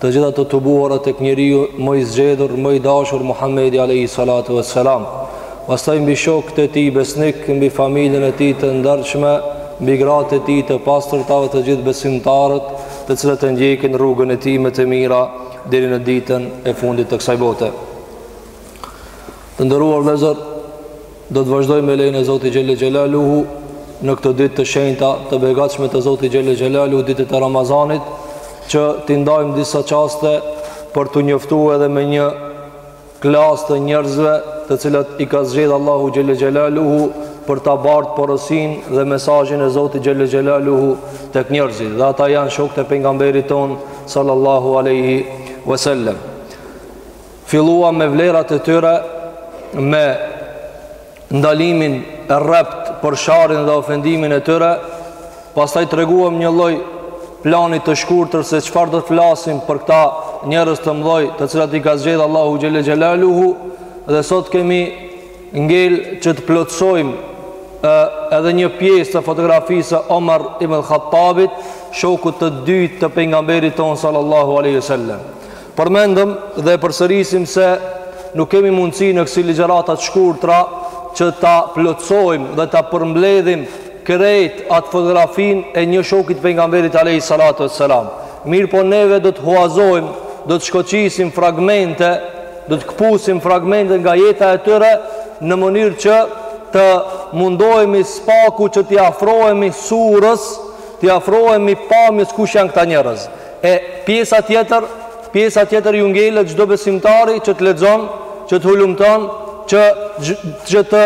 Të gjitha të tubuara tek njeriu më i zgjedhur, më i dashur Muhamedi alayhi salatu wassalam. Pastaj mbi shokët e tij besnikë, mbi familjen e tij të ndershme, mbi gratë e tij të pastërta dhe të gjithë besimtarët, të cilët e ndjekin rrugën e tij me të mira deri në ditën e fundit të kësaj bote. Të nderuar vëllezër, Do të vazhdojmë me lejen e Zotit xhelle xhelaluhu në këto ditë të shenjta të begatshme të Zotit xhelle xhelaluhu ditët e Ramazanit që t'i ndajmë disa çaste për t'u njoftu edhe me një klasë të njerëzve të cilët i ka zgjedh Allahu xhelle xhelaluhu për ta bartë porosinë dhe mesazhin e Zotit xhelle xhelaluhu tek njerëzit dhe ata janë shokët e pejgamberit tonë sallallahu aleyhi wasallam Filluam me vlerat e tyre me ndalimin e rreptë për sharjen dhe ofendimin e tyre, pastaj treguam një lloj plani të shkurtër se çfarë do të flasim për këta njerëz të mëdhoj, të cilat i ka zgjedh Allahu xhelle xhelaluhu dhe sot kemi ngel që të plotësojmë edhe një pjesë të fotografisë së Omar ibn Khattabit, shokut të dytë të pejgamberit tonë sallallahu alaihi wasallam. Përmendëm dhe e përsërisim se nuk kemi mundësi në kësi ligjërata të shkurtra që ta plotësojmë dhe ta përmbledhim krejt atë fotografinë e një shokit të pejgamberit alejhi salatu ue selam. Mirëpo neve do të huazojmë, do të shkoqisim fragmente, do të këpusim fragmente nga jeta e tyre në mënyrë që të mundohemi së paku që t'i afrohemi surës, t'i afrohemi pamjes kush janë këta njerëz. E pjesa tjetër, pjesa tjetër ju ngelet çdo besimtari që të lexon, që të hulumton, që të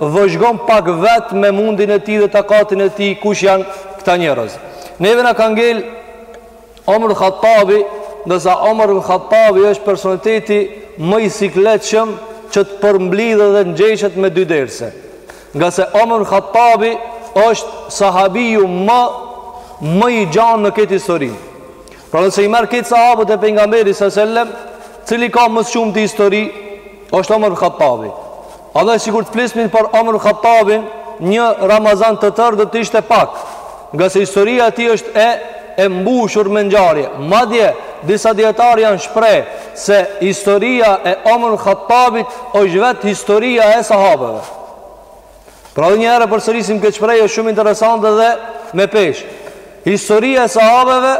vëzhgon pak vetë me mundin e tij dhe takatin e tij kush janë këta njerëz. Neve na ka ngel Omer Khattabi, ndërsa Omer Khattabi është personaliteti më i sikletshëm që të përmblidhet dhe ngjeshet me dy derse. Ngase Omer bin Khattabi është sahabiju më, më i gjanë në këtë histori. Pra nëse i merr krejt sahabët e pejgamberit alejhi selam, cili ka më shumë të histori, është Omer bin Khattabi. Edhe sikur të flisnim për Omer bin Khattabin, një Ramazan të tërë do të ishte pak. Ngase historia e tij është e e mbushur me ngjarje. Madje, disa dijetarë janë shpreh se historia e Omar al-Khattabit është vetë historia e sahabeve. Pra edhe një herë e përsërisim këtë shprehje, është shumë interesante dhe me peshë. Historia e sahabeve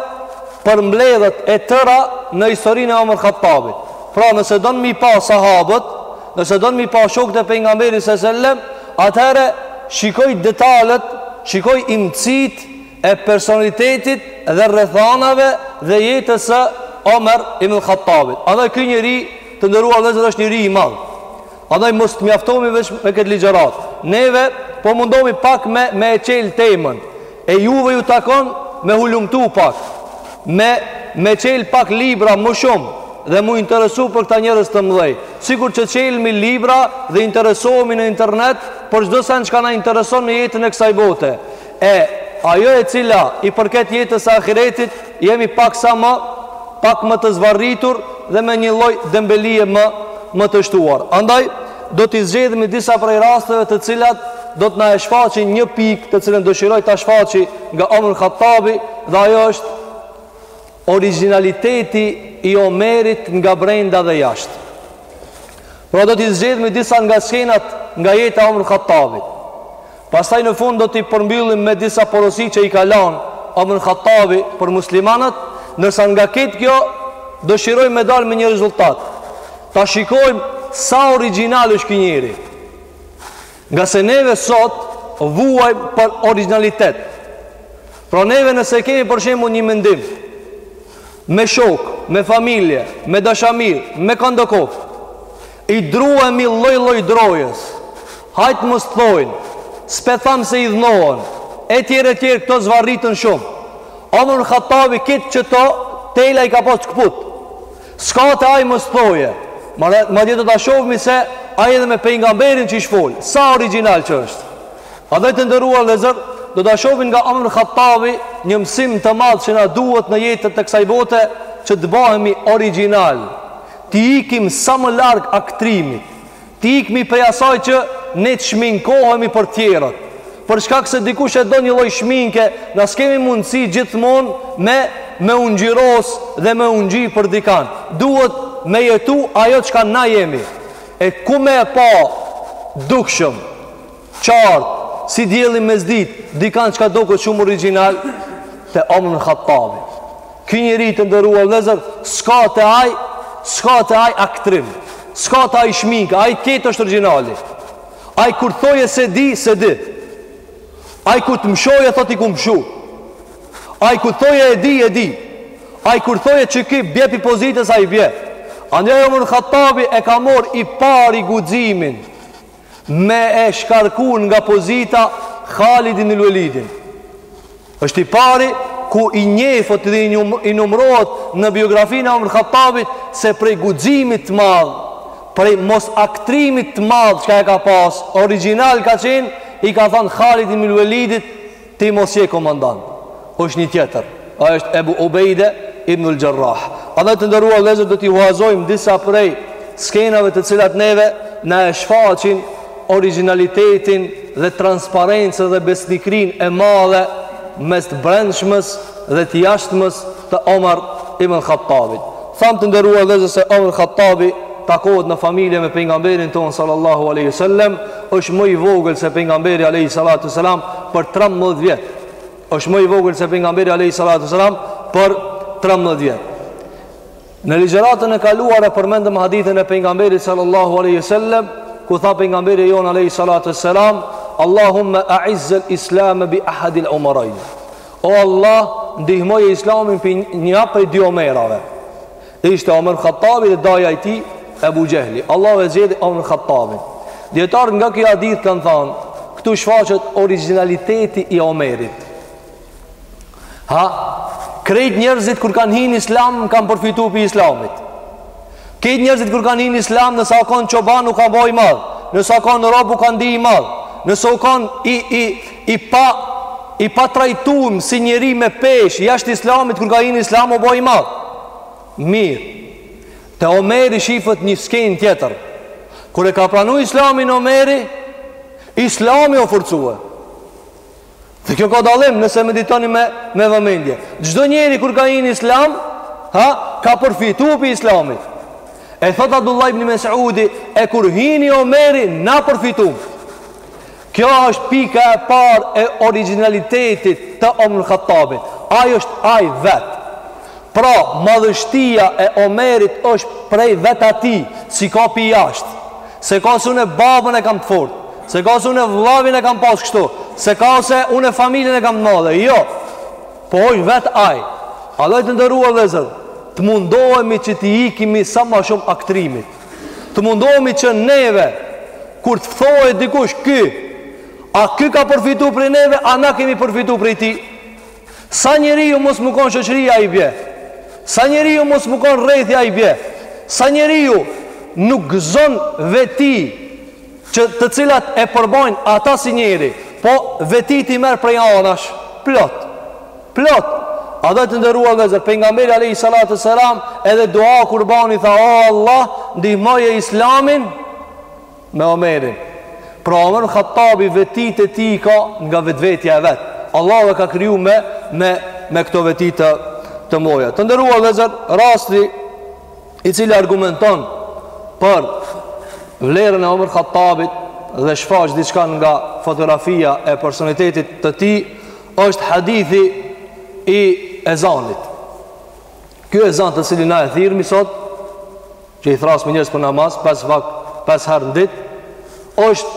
përmbledhet e tëra në historinë e Omar al-Khattabit. Pra nëse don m'i pa sahabët, Nëse don m'i pa shokët e Pejgamberit alejhi selam, atëherë shikoj detalet, shikoj imtësitë e personalitetit dhe rrethanave dhe jetës së Omer ibn Khattabit. Andaj ky njeri, të nderuar vëllezër, është njeri i madh. Andaj mos të mjaftohemi vetëm me këtë ligjëratë. Neve po mundohemi pak me me e çel temën. E juve ju takon me hulumtu pak me, me çel pak libra më shumë Dhe m'u interesu për këta njerëz të mdhej Sikur që çelmi libra dhe interesohemi në internet për çdo sen çka na intereson në jetën e kësaj bote E, ajo e cila i përket jetës së ahiretit Jemi pak sa më, pak më të zvarritur Dhe me një lloj dembelie më, më të shtuar Andaj, Do t'i zgjedhmi disa prej rasteve të cilat do të na e shfaqin një pikë të cilën dëshiroj ta shfaqi nga Omer Khattabi dhe ajo është origjinaliteti i Omerit nga brenda dhe jashtë. Pra do t'i zgjedhmi disa nga skenat nga jeta e Omer Khattabit. Pastaj në fund do t'i përmbyllim me disa porosi që i ka lan Omer Khattabi për muslimanët, ndërsa nga krejt kjo dëshiroj me dalë me një rezultat. Ta shikojmë sa origjinal është ky njeri. Ngase neve sot vuajmë për origjinalitet. Pra neve nëse kemi për shembull një mendim me shok, me familje, me dashamirë, me kandokof, i druemi lloj-lloj drojës. Hajt mos thojnë, s'po e tham se i dhnohen. E tjerë e tjerë këto zvarriten shumë. Omar Khattabi krejt qëto tela i ka pas kput. S'ka te ai mos thoje. Madje madje do ta shohmi se ai edhe me pejgamberin që i shfol, sa origjinal që është. Andaj të nderuar vëllezër, do ta shohmi nga Omar ibn Khattabi një mësim të madh që na duhet në jetën e kësaj bote që të bahemi origjinal. T'i ikim sa më larg aktrimit. T'i ikmi prej asaj që ne të shminkohemi për tjerët. Për shkak se dikush e do një lloj shminke, na s'kemi mundësi gjithmonë me me u ngjyros dhe me u ngji për dikand. Duhet me jetu ajo çka na jemi. E ku me e pa dukshëm? Qartë, si dielli në mesditë, dikan çka doket shumë origjinal, te Omer ibn Khattabi. Ky njeri të nderuar vëllezër, s'ka te ai, s'ka te ai aktrim. S'ka te ai shminkë, ai krejt është origjinali. Ai kur thoje se di, se di. Ai kur të mshoje thot t'i kum mshu. Ai kur thoje e di, e di. Ai kur thoje që ky bje pi pozitës ai bje. Andaj Omer ibn Khattabi e ka morr i pari guximin me e shkarku nga pozita Khalid ibnul Velidin. është i pari ku i njefet dhe i numrohet në biografinë e Omar Khattabit se prej guximit të madh, prej mos aktrimit të madh që ka e ka pas, origjinal ka qenë, i ka thonë Khalid ibnul Velidit, Ti mos je komandant, është një tjetër, ai është Ebu Ubejde ibnul Xherrah. Andaj të nderuar vëllezër do t'i huazojmë disa prej skenave të cilat neve na e shfaqin origjinalitetin dhe transparencën dhe besnikërinë e madhe mes të brendshmës dhe të jashtmës të Omar ibn Khattabit. Tham të nderuar vëllezër se Omar Khattabi takohet në familje me pejgamberin tonë sallallahu alaihi wasallam është më i vogël se pejgamberi alayhi salatu selam për 13 vjet. Është më i vogël se pejgamberi alayhi salatu selam për 13 vjet. Në ligjëratën e kaluar e përmendëm hadithin e pejgamberit sallallahu alaihi wasallam ku tha pejgamberi jonë alayhi salatu selam Allahumma a'izz al-islam bi ahad al-umarayn. O Allah, ndihmoje islamin pi një prej dy omerave. Ishte Omer Khattabi dhe daja i tij Ebu Xhehli Allahu e zgjedhi Omer Khattabin Dijetarët nga ky hadith kanë thanë Këtu shfaqet origjinaliteti i Omerit Ha? Krejt njerëzit kur kanë hi n'islam Kanë përfitu pi islamit Krejt njerëzit kur kanë hi n'islam Nëse u kanë çoban u ka bo i madh Nëse u kanë rob u ka ndi i madh Nëse u kanë i, i, i pa i patrajtum si njeri me peshë jashtë islamit kur ka hi në islam u bo i madh. Mirë. Te Omeri shifet një skenë tjetër. Kur e ka pranu Islamin Omeri, Islami u forcue. Dhe kjo ka dallim nëse meditoni me me vëmendje. Çdo njeri kur ka hi në islam, ha, ka përfitu pi Islamit. E thotë Abdullah ibn Mes'udi, e kur hini Omeri na përfitum. Kjo është pika e parë e origjinalitetit të Omer Khattabit. Ai është ai vetë. Pra, madhështia e Omerit është prej vetë atij, s'i ka pi jashtë. S'e ka se unë babën e kam të fortë, s'e ka se unë vllavin e kam pas kështu, s'e ka se unë familjen e kam të madhe. Jo. Po është vetë ai. Andaj të nderuar vëllezër, të mundohemi që t'i ikimi sa ma shumë aktrimit. Të mundohemi që neve, kur të thohet dikush ky, a ky ka përfitu prej neve, a na kemi përfitu prej tij. Sa njeriu mos me konë shoqëria ai bje, sa njeriu mos me konë rrethi ai bje, sa njeriu nuk gëzon veti që të cilat e përbajnë ata si njeri, po vetitë i merr prej anash, plot, plot, a dhe të nderuar vllezër, pejgamberi alejhi salatu vesselam, edhe dua kur bani tha, o Allah, ndihmoje islamin, me Omerin, pra Omer Khattabi vetitë e tij ka nga vetvetja e vet, Allahu e ka kriju me, me, me këto veti të, të mdhaja. Të nderuar vllezër, rasti, i cili argumenton për vlerën e Omer Khattabit dhe shfaq diçka nga fotografia e personalitetit të tij, është hadithi i ezanit. Ky ezan të cilin na e thirrmi sot, që i thrrasim njerëzit për namaz, 5 vakte, 5 herë në ditë, Është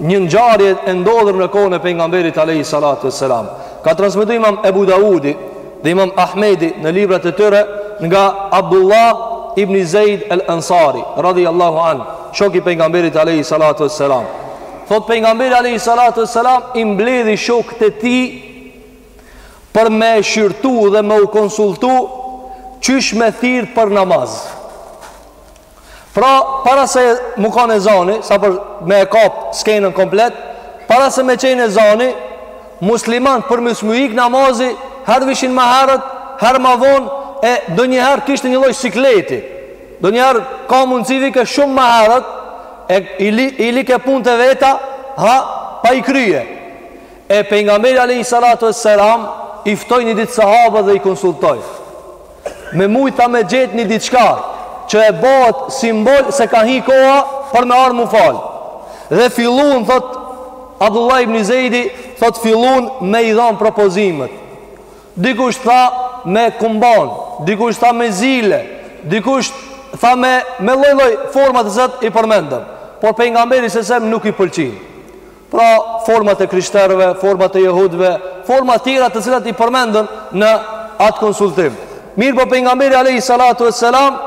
një ngjarje e ndodhur në kohën e pejgamberit alayhi salatu wassalam. Ka transmetu Imam Abu Dawudi dhe Imam Ahmedi në librat e tyre nga Abdullah ibn Zaid al-Ansari radhiyallahu an, shok i pejgamberit alayhi salatu wassalam. Thot pejgamberi alayhi salatu wassalam i mbledhi shokët e tij për me shqyrtu dhe me u konsultu qysh me thirr për namaz. Pra, para se me u kanë ezani, sa për me e kap skenën komplet, para se me qenë ezani, muslimanët për mos me u ikë namazi, herë vijshin ma herët, herë ma vonë, e donjëherë kishte një lloj sikleti. Donjëherë ka mundësi vike shumë ma herët, e i, li, i like punët e veta, ha, pa i krye. E pejgamberi a.s. i ftoi një ditë sahabët dhe i konsultoi. me mujt me gjetë një diçka që bëhet simbol se ka hi koha për me ardhë me u fal. Dhe fillun, thot, Abdullah ibn Zejdi, thot, fillun me i dhanë propozimet. Dikush tha me kumban, dikush tha me zile, dikush tha me, me lloj-lloj forma të zërit i përmendën. Por pejgamberi a.s. nuk i pëlqin. Pra, format e krishterëve, format e jehudëve, forma të tjera të cilat i përmendën në atë konsultim. Mirëpo pejgamberi alayhi salatu vesselam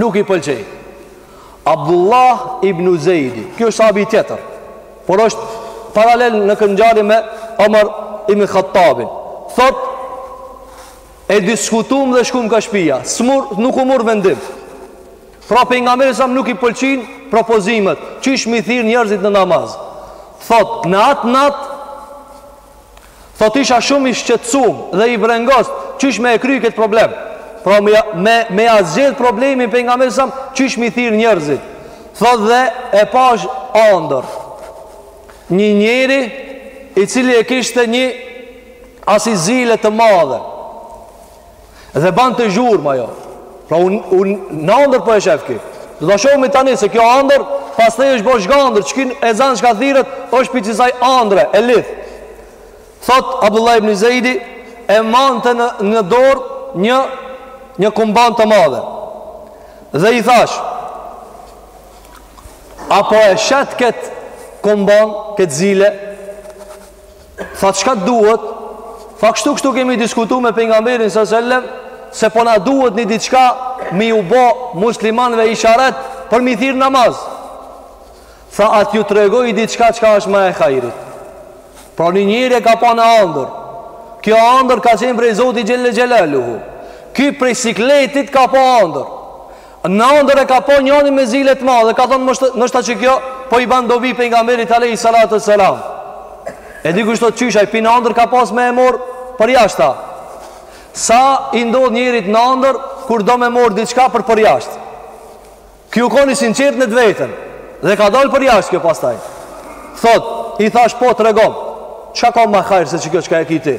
nuk i pëlqej. Abdullah ibn Zeidi, ky është sahabi tjetër, por është paralel në kët ngjarje me Omar ibn Khattabin. Thot e diskutum dhe shkum ka shtëpia. S'u murr, nuk u murr vendim. Pra pejgamberi a.s. nuk i pëlqin propozimet, qysh me i thirr njerëzit në namaz. Thot, në atë natë thot isha shumë i shqetësum dhe i brengosur, qysh me e kry këtë problem. Pra me me me ja zgjidh problemin pejgamberit a.s. qysh me i thirr njerëzit. Thot dhe e pashë andërr. Një njeri i cili e kishte një asi zile të madhe. Dhe bante zhurma jo Pra unë un, në andër po e shef ky Do ta shohim tani se kjo andër Pastaj është bo zhgandër Qiky ezan shka thirret është prej qësaj andre E lidh Thot Abdullah ibn Zejdi E mante në, në dorë një Një kumban të madhe Dhe i thash A po e shet këtë Kumban këtë zile Tha çka të duhet? Tha kështu kështu kemi diskutu me pejgamberin sa selam se po na duhet një diçka me u bo muslimanëve isharet për m'i thirr n'namaz. Tha a t'ju tregoj diçka çka është ma e hajrit. Pra një njeri e ka pa në andër. Kjo andër ka qenë prej Zotit Xhelle Xhelaluhu. Ky prej sikletit ka pa andër. Në andër e ka pa njënin me zile të madhe, ka thonë ndoshta qekjo po i ban dobi pejgamberit aleyhis salatu was salam. E dikush thot qysh ai pi n'andër ka pas me e mor për jashtë. Sa i ndodh njërit në andër kur do me mor diçka për për jashtë. Ky u kon i sinqert në të vetën dhe ka dalë për jashtë kjo pastaj. Thot, i thash po tregom. Çka ka ma hajër se qekjo çka e ke ti?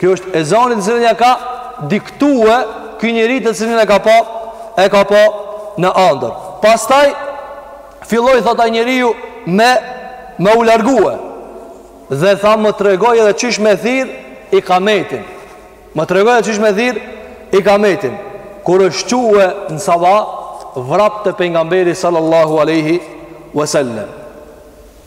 Kjo është ezani të cilin ja ka diktue ky njeri të cilin e ka pa e ka pa në andër. Pastaj filloi thot ai njeriu me me u largue. Dhe tha më tregoi edhe qysh me thirr ikametin. Më tregoi edhe qysh me thirr ikametin. Kur është çue në sabah vrap te pejgamberi sallallahu alaihi wasallam.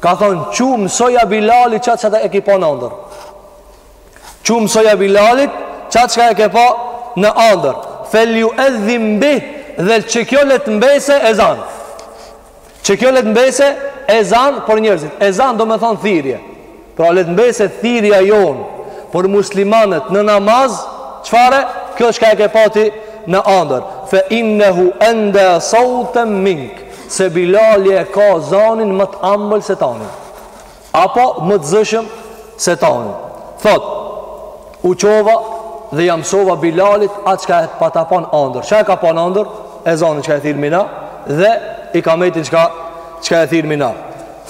Ka thonë, çu mësoja Bilalit qatë që e ki pa në andër. Çu mësoja Bilalit qatë që e ki pa në andër. Fel juedhin bih dhe qekjo le t'mbese ezan. Qekjo le t'mbese ezan për njerzit. Ezan domethonë thirrje. Pra le t'mbese thirrja jonë për muslimanët në namaz, çfarë? Kjo çka e ki pa ti në andër. Fe innehu enda sauten mink. Se Bilali e ka zanin më të ambël se tanin. Apo më të zëshëm se tanin. Thot, u çova dhe ja msova Bilalit atë çka e pata pa n'andër. Çka e ka pa n'andër? Ezanin çka e thirrim na dhe ikametin çka, çka e thirrim na.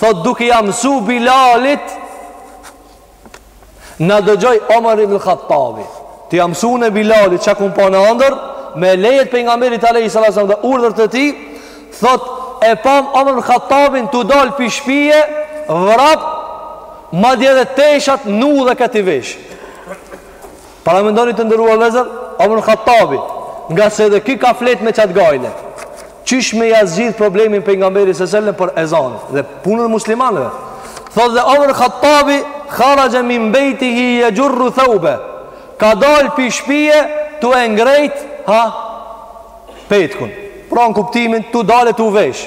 Thot, duke ja msu Bilalit Na dëgjoi Omar ibn Khattabi Tu ja msu un Bilalit çka kum pa në andër Me leje t'pejgamberit alejhi selam dhe urdhër të tij Thot e pam Omar ibn Khattabin tu dal prej shpije Vrap Madje dhe teshat nu dhe këti vesh Paramendoni të nderuar vllezër, Omer Khattabi, ngase edhe ky ka fjet me qatë gajle. Qysh me ia zgjidh problemin pejgamberit alejhi selam për ezan dhe punën muslimanëve. Thot dhe Omer Khattabi, kharaxhe min bejtihi jexhurru theube. Ka dalë pi shpije, tu e ngreh, ha, petkun. Pra në kuptimin, tu dalë e tu vesh.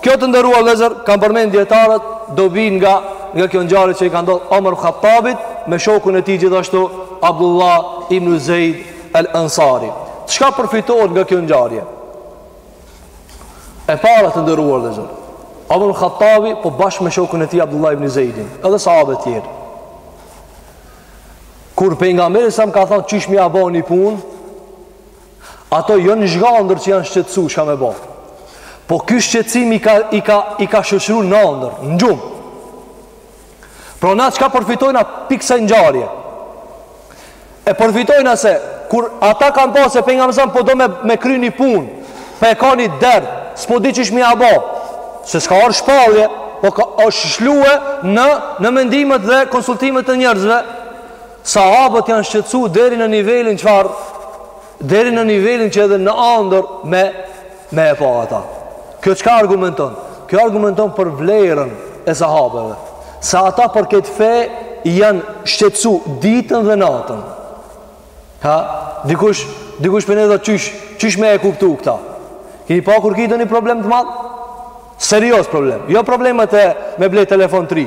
Kjo të nderuar vëllezër kanë përmend dietarët dobi nga nga kjo ngjarje që i ka ndodh Omer Khattabit me shokun e tij gjithashtu Abdullah ibn Zeid al Ansari. Çka përfitohet nga kjo ngjarje? E para të nderuar vëllezër. Omer Khattabi po bashkë me shokun e tij Abdullah ibn Zeidin, edhe sahabët e tjerë. Kur pejgamberi selam ka thënë qysh me ia bo një punë, Ata jo në zhgandër që janë shqetsu çka me bo. Po ky shqetsim i ka, i ka, i ka shoqru në andër, në gjumë. Pra na çka përfitojna pi ksaj ngjarje. E përfitojna se, kur ata kanë pa se pejgamberi selam, po do me, me kry një punë, po e ka një dert, s'po di qysh me ia bo, se s'ka ardh shpallje, po ka, është shlue në, në mendimet dhe konsultimet e njerëzve, Sahabët janë shqetësu deri në nivelin çfarë, deri në nivelin që edhe në andër me, me e pa ata. Kjo çka argumenton? Kjo argumenton për vlerën e sahabëve. Se ata për këtë fe janë shqetësu ditën dhe natën. Ha, dikush, dikush pi neve qysh, qysh me e kuptu këta. Kini pa kur ki ndonjë problem të madh? Serioz problem. Jo problemet e me ble telefon të ri.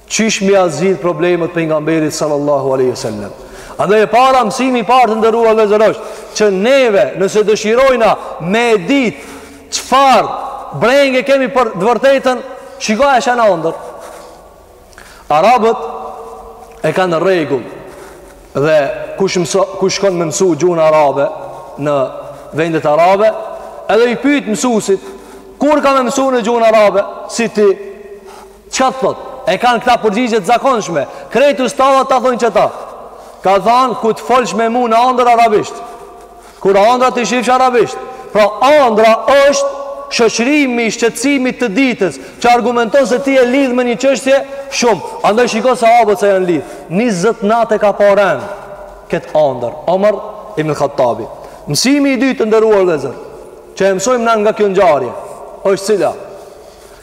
Qysh me ia zgjidh problemet pejgamberit sallallahu alaihi wasallam. Andaj e para mësimi i parë të nderuar vllezër është që neve nëse dëshirojna me e dit çfarë brenge kemi për të vërtetën, shiko a e sheh n'andër. Arabët e kanë rregull dhe kush, mso, kush shkon me mësu gjuhën arabe në vendet arabe, edhe i pyt mësusit, kur ka me mësu unë gjuhën arabe, si ti, Çka të thot? E kanë këta përgjigje të zakonshme. Krejt ustadhat ta thonë qeta. Ka thënë kur të folsh me mua në andër arabisht. Kur andrra t'i shihsh arabisht. Pra andrra është shoqërimi i shqetësimit të ditës që argumenton se ti je lidh me një çështje shumë. Andaj shiko sahabët se janë lidh. 20 natë e ka pa këtë andër. Omer ibn Khattabi. Mësimi i dytë të nderuar vëllezër, që e mësojmë na nga kjo ngjarje, është cila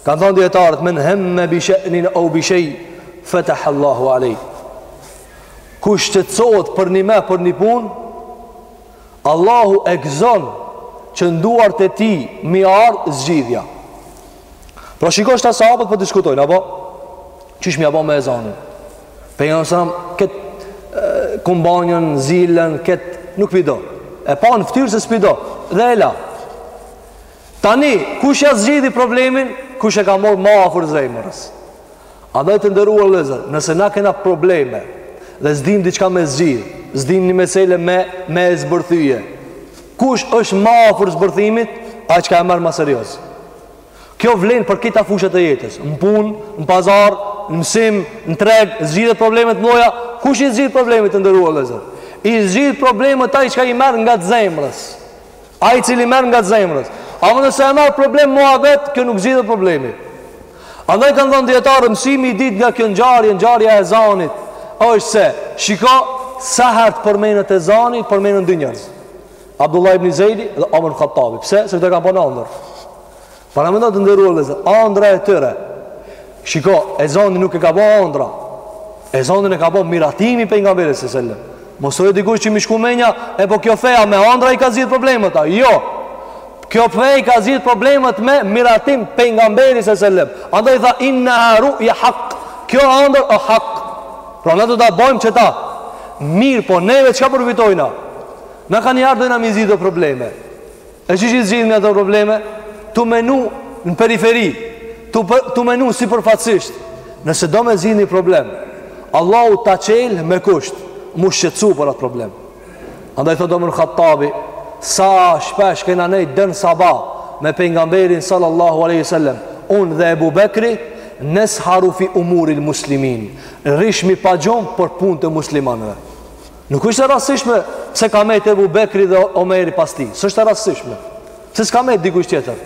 Kanë thënë dietarët men hemme bi sha'nin aw bi shay fataha Allahu alej. Kush shqetësohet për një, me, për një punë, Allahu e gëzon që në duart e tij me i ardh zgjidhja. Pra shiko tash sahabët po diskutojnë a bo, qysh me ia bo me ezanin. Pejgamberi kët kumbanjën, zilën, kët nuk pi do. E pa në fytyrë se s'pi do dhe e la. Tani, kush ja zgjidhi problemin, kush e ka marrë ma afur zemrës. Andaj të nderuar vëllezër, nëse na kena probleme, dhe s'dim diçka me zgjidh, s'dim një mesele me, me e zbërthyje, kush është ma afur zbërthimit, ai që ka e merr ma serioz. Kjo vlen për krejt fushat e jetës, në punë, në pazar, në mësim, në treg, zgjidhen problemet, mloja, kush i zgjidh problemet të ndërrua lezër? I zgjidh problemet ai që ka i merr ngat zemrës. Ai i cili merr ngat zemrës. Ama nëse e merr problem muhabet, kjo nuk zgjidhet problemi. Andaj kanë thënë dijetarët mësimi i dytë nga kjo ngjarje, ngjarja e ezanit, është se shiko sa herë përmendet ezani, përmenden dy njerëz. Abdullah ibn Zeidi dhe Omar ibn Khattabi. Pse? Se këta kanë pa n'andërr. Paramendo të nderuar vëllezër, andrra e tyre. Shiko, ezanin nuk e ka bo andrra. Ezanin e ka bo miratimi i pejgamberit sallallahu alajhi wasallam. Mos dikujt që me i shku menja, e po kjo feja me andrra i ka zgjidh problemet a? Jo. Kjo fe i ka zgjidh problemet me miratim t'pejgamberit sallallahu alajhi wasallam. Andaj tha inna ru'ya haqq. Kjo andërr o hak. Pra na do ta bojmë çeta. Mir, po neve çka përfitojna? Na kanihere dojna me i zgjidh do probleme. E qysh i zgjidhim ato probleme? Tu menu në periferi, tu, tu menu sipërfaqësisht. Nëse do me zgjidh një problem, Allahu ta çel me kusht, mu shqetsu për atë problem. Andaj thotë Omer Khattabi, sa shpesh kena nejt deri n'sabah me pejgamberin sallallahu aleyhi sallem, unë dhe Ebu Bekri, nesharu fi umuril muslimin, rrishmi pa gjumë për punë të muslimanëve. Nuk është e rastësishme se ka met Ebu Bekri dhe Omeri pas tij. S'është e rastësishme. Se s'ka met dikush tjetër.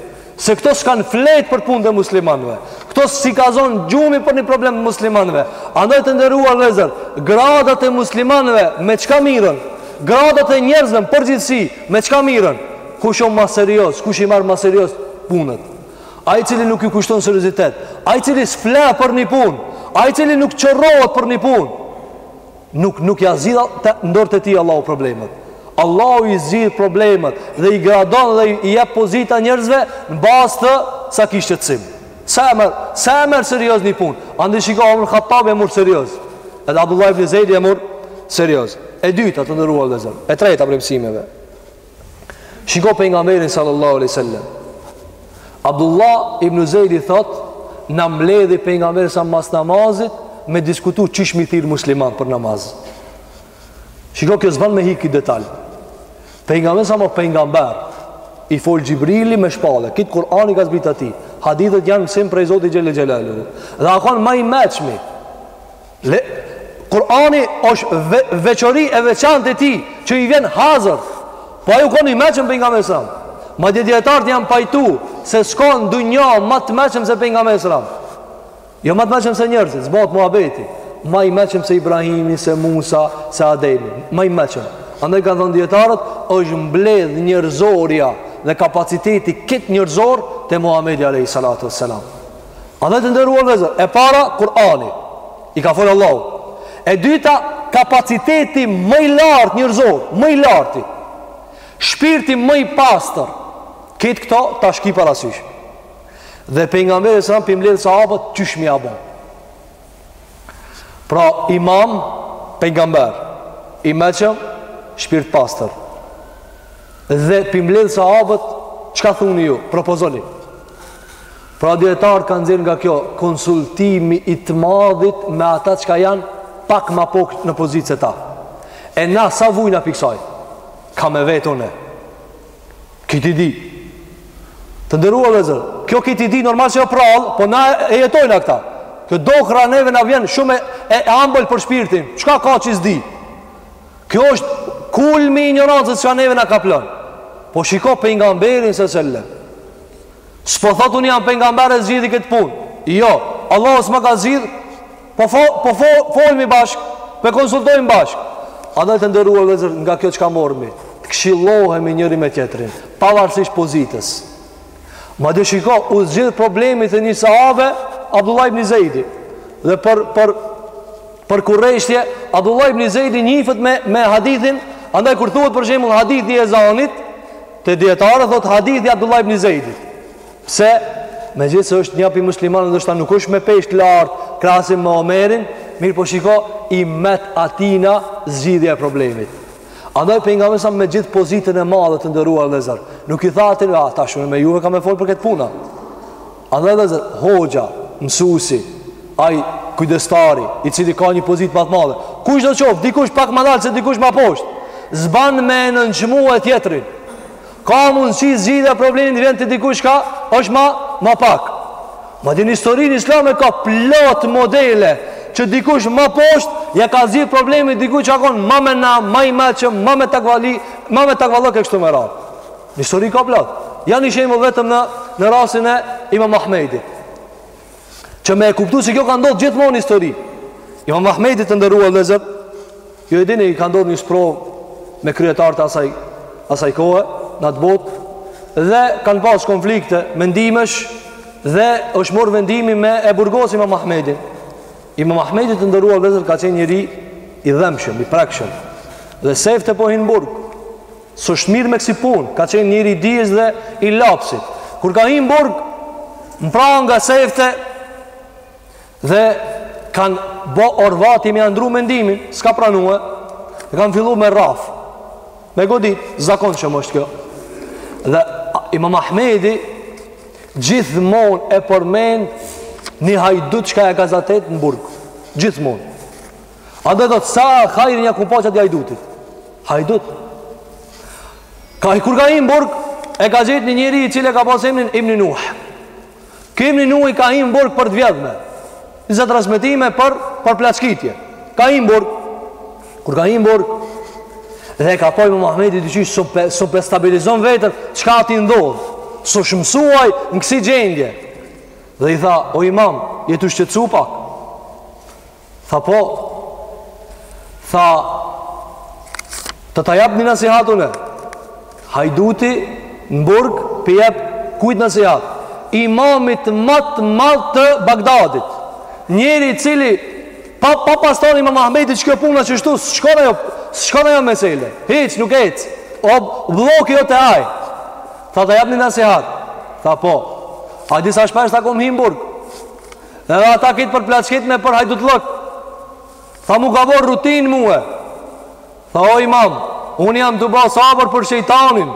Se këta s'kanë flejt për punët e muslimanve. Këta s'i ka zonë gjumi për një problem të muslimanve. Andaj të nderuar vëllezër, gradat e muslimanve me çka merren. Gradat e njerëzve në përgjithësi me çka merren. Kush o ma serioz, kush i merr ma serioz punët. Ai i cili nuk i kushton seriozitet. Ai i cili s'fle për një punë. Ai i cili nuk qorrohet për një punë. Nuk nuk ja zgjidh n'dorë të tij Allahu problemet. Allahu i zgjidh problemet dhe i gradon dhe i jep pozita njerëzve në bazë të sa ki shqetësim. Sa e merr, sa e merr serioz një punë. Andaj shiko Omar Khattab e mur serioz. Edhe Abdullah ibn Zeid e mur serioz. E dyta të nderuar vëllezër, e treta prej mësimeve. Shiko pejgamberin sallallahu alejhi sallam Abdullah ibn Zejdi thot Na mledhi pejgamberi a.s. mas namazit Me diskutu qysh m'i thirrë muslimanët për namaz Shiko kjo s'ban me hik ky detal Pejgamberi a.s. pejgamber I fol Xhibrili me shpallje Krejt Kur'ani i ka zbrit atij Hadithet janë mësim prej Zoti Xhel-le Xhelaluhu Dhe a kon ma i meçmi Le, Kurani është ve, veçori e veçantë e tij që i vjen hazër. Po ai u kon i meçëm pejgamberi a.s. Madje dijetarët janë pajtu se s'ka në dunja ma të meçëm se pejgamberi a.s. Jo ma të meçëm se njerëzit, s'bahet muhabeti. Ma i meçëm se Ibrahimi, se Musa, se Ademi. Ma i meçëm. Andaj kanë thënë dijetarët, është mbledh njerëzorja dhe kapaciteti krejt njerëzor te Muhammedi a.s. A dhe të nderuar vëllezër, e para, Kurani, i ka folë Allahu. E dyta, kapaciteti më i lartë njerëzor, më i lartë, shpirti më i pastër, krejt këto tash ki parasysh. Dhe pejgamberi a.s. p'i mledh sahabët, qysh me ia bo. Pra imam, pejgamber, i meçëm, shpirt pastër. Dhe p'i mbledh sahabët, çka thuni ju, propozoni. Pra dijetarët kanë nxjerr nga kjo, konsultimi i të madhit me ata çka janë pak ma pak në pozitë se ta. E na sa vujna prej ksaj, ka me vet une. Krejt i di. Të nderuar vëllezër, kjo krejt i di normal që o prrallë, po na e jetojna këta. Kjo dokrra neve na vjen shumë e, e ambël për shpirtin. Çka ka që s'di? Kjo është kulmi i injorancës që neve na kaplon. Po shiko pejgamberin a.s. S'po thotë unë jam pejgamber e zgjidhi këtë punë. Jo, Allahu s'ma ka zgjidhë, Po fo po fo folmi bashk, pe konsultojmë bashk. Andaj të nderuar vëllezër, nga kjo çka morrmi, të këshillohemi njëri me tjetrin, pavarësisht pozitës. Madje shiko, u zgjidh problemi te një sahabe, Abdullah ibn Zeidi. Dhe për për për kurreshtje, Abdullah ibn Zeidi njifet me me hadithin, andaj kur thuhet për shembull hadithi i ezanit, te dijetarët thot hadithi Abdullah ibn Zeidit. Pse, megjithëse është një prej muslimanëve, ndoshta nuk është me peshë të lartë krahasim me Omerin, mirëpo shiko i met atina zgjidhja e problemit. Andaj pejgamberi a.s. me gjithë pozitën e madhe të nderuar vëllezër, nuk i tha atij, "Ah, tash unë me juve kam me fol për këtë punë." Andaj vëllezër, hoxha, mësuesi, ai kujdestari, i cili ka një pozitë më të madhe, kushdo qoftë, dikush pak më lart se dikush më poshtë, s'ban me nënçmu tjetrin. Ka mundësi zgjidhja e problemit të vjen te dikush ka, është ma, ma pak. Madje në historinë islame ka plot modele që dikush ma poshtë ia ka zgjidh problemin dikujt që ka kon ma me nam, ma i meçëm, ma me takva, ma me takvallëk e kështu me radhë. Në histori ka plot. Ja një shembull vetëm në në rastin e Imam Ahmedit. Që me e kuptu se kjo ka ndodh gjithmonë në histori. Imam Ahmedit, të nderuar vëllezër Ju e dini, ka ndodhur një sprovë me kryetarët e asaj asaj kohe në atë botë dhe kanë pas konflikte mendimesh dhe është marrë vendimi me e burgos Imam Ahmedin. Imam Ahmedi të nderuar vllezër ka qenë njeri i dhemshëm, i prekshëm. Dhe sefte po hin n'burg. S'është marrë me kësi punë, ka qenë njeri i dijes dhe i lapsit. Kur ka hi n'burg, pra nga sefte, Dhe kanë bo orvatje me ia ndrru mendimin, s'ka pranue, dhe kanë fillu me rraf, me godit, zakon që moti është kjo. Dhe imam Ahmedi gjithmonë e përmend një hajdut që e ka gjet në burg. Gjithmonë. A, dhe thotë sa hajrin ja kom pa qati hajdutit. Hajdut. Ai kur ka hi në burg, e ka gjet një njeri i cili e ka pas emnin Ibni Nuh. Ky Ibni Nuhi ka hi n'burg për të vjedhme. Disa transmetime për për plaçkitje. Ka hi n'burg. Kur ka hi n'burg dhe e ka pa Imam Ahmedin qysh s'po e, s'po e stabilizon veten, çka t'i ndodh? S'osht msu ai në kësi gjendje. Dhe i tha, o imam, je tu shqetësu pak. Tha po, tha, të ta japë një nasihat une, hajduti në burg p'i jep kujt nasihat, imamit ma t'madh të Bagdadit njeri i cili pa, pa pas thon imam Ahmedi që kjo puna qështu, s'shkon ajo, s'shkon ajo mesele, hiç nuk ec, o blloku. Jo, te ai tha ta jap një nasihat tha po a di sa shpesh tha kom hi n'burg Edhe ata krejt për plaçkitje, për hajdutlëk. Tha m'u ka bo rutinë mue. Tha o imam, unë jam tu bo sabër për shejtanin.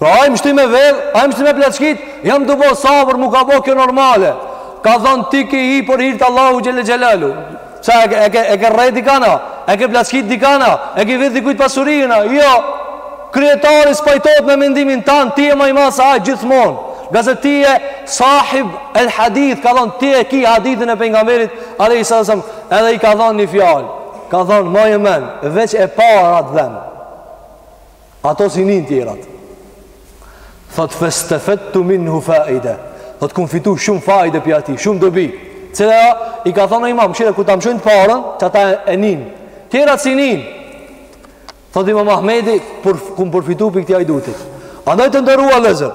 Pra ai më shti me vjedh, ai më shti me plaçkit, jam tu bo sabër, m'u ka bo kjo normale. Ka thon ti ke hi për hir të Allahut Xhel-le Xhelaluhu. Ça e ke, e ke rrejt dikan a, e ke plaçkit dikan a, ja ke vidh dikujt pasurinë, jo. Kryetari s'pajtohet me mendimin tan, ti je ma i madh se ai gjithmonë. Se ti je Sahib El Hadith, ka thon ti e ki hadithin e pejgamberit alejhi selam, edhe i ka thon një fjalë. Ka thon maj n'men, veç e para të dhem. Ato s'i nin tjerat. Thot festefettu minhu faide. Thot kum fitu shumë faide pi atij, shumë dobi. Cila a, i ka thonë imam, shire kur ta mshojnë të parën, qata e nin. Tjerat s'i nin. Thot imam Ahmedi, për, kum përfitu pi këti hajdutit. Andaj të nderuar vëllezër.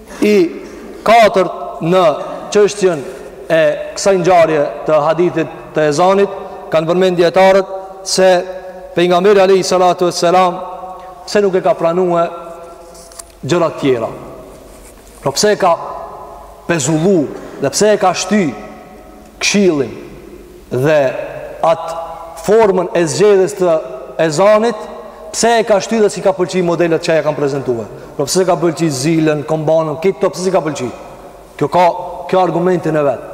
I katërt në çështjen e kësaj ngjarje të hadithit të ezanit kanë përmend dietarët se pejgamberi alejhi salatu vesselam pse nuk e ka pranue gjërat tjera. Pra pse e ka pezullu dhe pse e ka shty këshillin dhe atë formën e zgjedhjes të ezanit, pse e ka shty dhe s'i ka pëlqy modelet që ja kanë prezentue. Pra pse s'i ka pëlqy zilën, kombanën, këto, pse s'i ka pëlqy. Kjo ka, kjo argumentin e vet.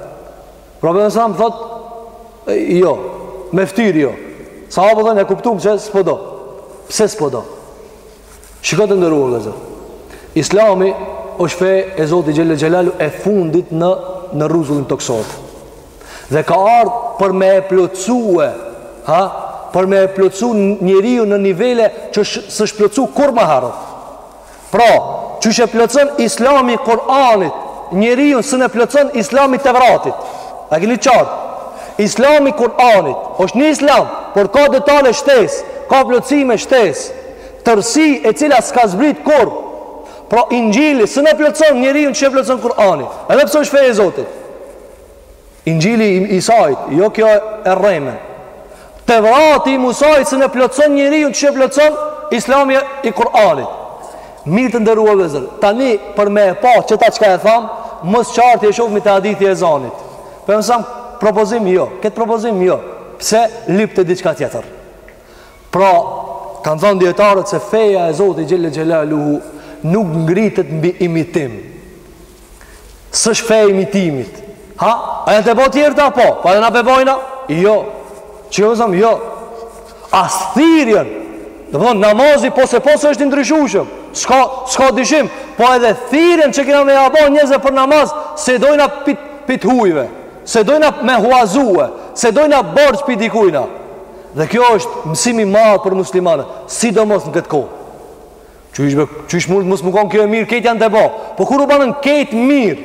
Pra pejgamberi alejhi selam thot, e, jo, me ftyr jo. Sahabët e kuptun se s'po do. Pse s'po do? Shiko të nderuar vëllezër. Islami është fe e Zotit xhelle xhelaluhu e fundit në, në rruzullin tokësor. Dhe ka ardhë për me e plotësue, ha? për me e plotësu njeriun në nivele që s'është plotësu kurrë ma herët. Pra, qysh e plotëson islami i Kur'anit njeriun, s'un e plotëson islami i Tevratit. A e kini qartë? Islami i Kur'anit është një islam, por ka detale shtesë, ka plotësime shtesë. Tërësi e cila s'ka zbrit kurrë. Pra Inxhili s'un e plotson njeriun qysh e plotson Kur'ani. Edhe pse është feja e Zotit. Inxhili i Isait, jo kjo e rrejme. Tevrati i Musait s'un e plotson njeriun qysh e plotson Islami i Kur'anit. Mirë të nderuar vëllezër Tani për me e pa qëta çka e thamë Më së qarti e shofim te hadithi i ezanit Pejgamberi alejhi selam propozim jo Këtë propozim jo Pse lypte diçka tjetër Pra, kanë thënë dietarët se feja e Zotit xhelle xhelaluhu nuk ngritet mbi imitim. S'është fe e imitimit. Ha, a janë te ba tjerët a po? Po edhe na pe bojna? Jo. Që jo zëmë? Jo. As thirjen. Domethënë, namazi po se po se është i ndryshushëm. S'ka, s'ka dyshim. Po edhe thirjen që kena me ja bo njerëzve për namaz, s'e dojna pi t', pi t'hujve. S'e dojna me huazue. S'e dojna borxh pi dikujna. Dhe kjo është mësim i madh për muslimanët, sidomos në këtë kohë. Qysh be, qysh mund mos m'u kon kjo e mirë, kejt janë te bo. Po kur u banën kejt mirë?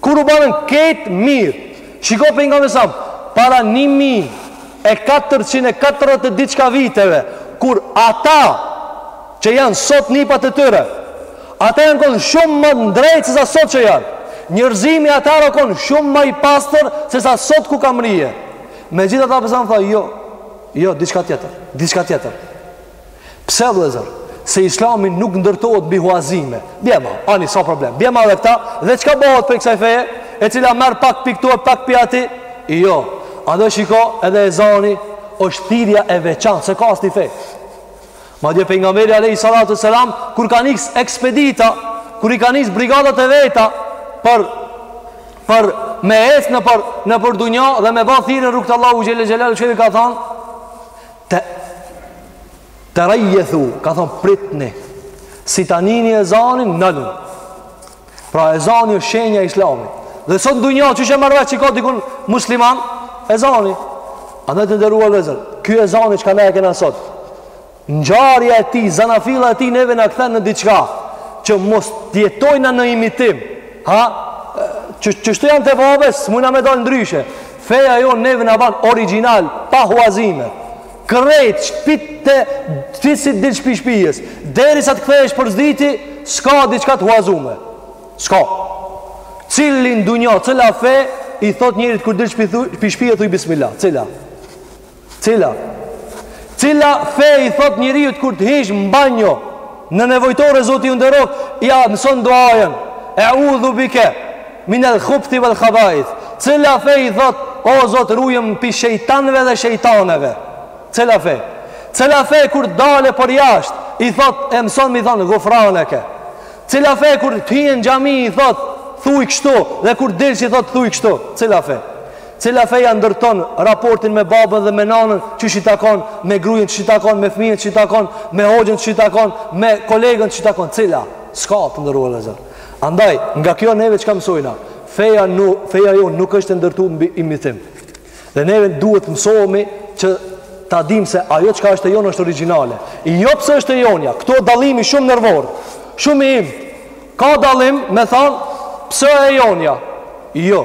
Kur u banën kejt mirë? Shiko pejgamberi alejhi selam, para 1440 diçka viteve, kur ata që janë sot nipat e tyre, ata janë konë shumë ma n'drejtë se sa sot që janë. Njerëzimi atëherë u kon shumë ma i pastër se sa sot ku ka mrri. Megjithatë për ezan tha jo Jo, diçka tjetër Diçka tjetër Pse vllezër Se islami nuk ndërtohet mbi huazime Bjema, ani, s'ka problem Bjema edhe këta Dhe çka bëhet prej kësaj feje E cila merr pak pi këtu, pak pi aty Jo Andaj shiko edhe ezani është thirrja e veçantë S'e ka asni fe Madje pejgamberi alayhi salatu selam kur ka nis ekspedita, kur i ka nis brigadat e veta për për me ec nëpër nëpër dunja dhe me ba thirrjen n'rrugë të Allahut xhele xhelaluhu ç'u ka thon te terajethu ka thon pritni si ta nini ezanin nalnu Pra ezani është shenja e Islamit. Dhe sot n'dunja qysh e merr vesh që ka dikun musliman, ezani. Andaj të nderuar vllezër, Ky ezani çka ne e kena sot. Ngjarja e tij, zanafilla e tij neve na kthen në diçka që mos të jetojna në imitim. Ha? Që shtu janë të vabes, s'mujna me dalë ndryshe. Feja jonë neve na ban origjinal, pa huazime. Krejt shpit te ti si dil shpi shpijës, deri sa të kthehesh për s'dyti, s'ka diçka të huazume. S'ka. Cili n'dunja, cila fe, i thot njerit kur dil shpi shpije, thuj bismillah. Cila? Cila? Cila fe i thot njeriut kur të hish n'banjo, Në nevojtore Zoti ju nderoftë, ja mëson duajën. E'udhu bike min el khubthi wal khabaith. Cila fe i thot, o Zot rujëm pi shejtanëve dhe shejtaneve. Cila fe? Cila fe kur dale përjashtë, i thot e mëson me thon gufraneke. Cila fe kur t'hin n'xhami i thot thuj kështu dhe kur del i thot thuj kështu. Cila fe? Cila fe ja ndërton raportin me babën dhe me nanën qysh i takon, me grujën qysh i takon, me fëmijën qysh i takon, me hoxhën qysh i takon, me kolegën qysh i takon, cila? S'ka të nderuar vëllezër. Andaj, nga kjo neve çka mësojna? Feja nu, feja jonë nuk është e ndërtu mbi imitim. Dhe neve duhet të mësohemi që ta dimë se ajo çka është e jonë është origjinale. E jo pse është e jonja, këtu dallimi shumë nervor, shumë i im. Ka dallim me thon pse e jonja? Jo.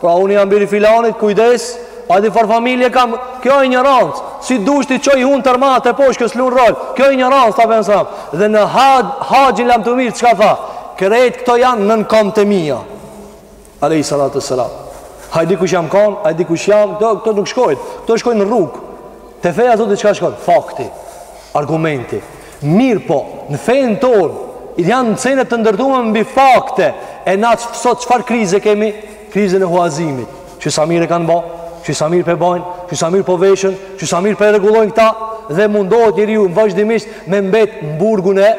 Pra unë jam biri filanit, kujdes, a e di çfarë familje kam, kjo injorancë, si dush ti çoji hunt tërma a teposhtë, kjo s'lun rol, kjo injorancë, tha Pejgamberi selam. Dhe në haxh, haxhin lamtumirës, çka tha? Krejt këto janë nën kamt e mija. Alejhi salatu selam. A e di kush jam kan, a e di kush jam, këto, këto nuk shkojnë, këto shkojnë në rrugë. Te feja Zotit çka shkon? Fakti, argumenti. Mirpo, në fenë tonë janë senet të ndërtume mbi fakte e na sot çfarë krize kemi? Krizën e huazimit. Kqyr sa mirë e kanë ba, kqyr sa mirë po e bajnë, kqyr sa mirë po veshen, kqyr sa mirë po e rregullojnë këta dhe mundohet njeriu vazhdimisht me mbet në burgun e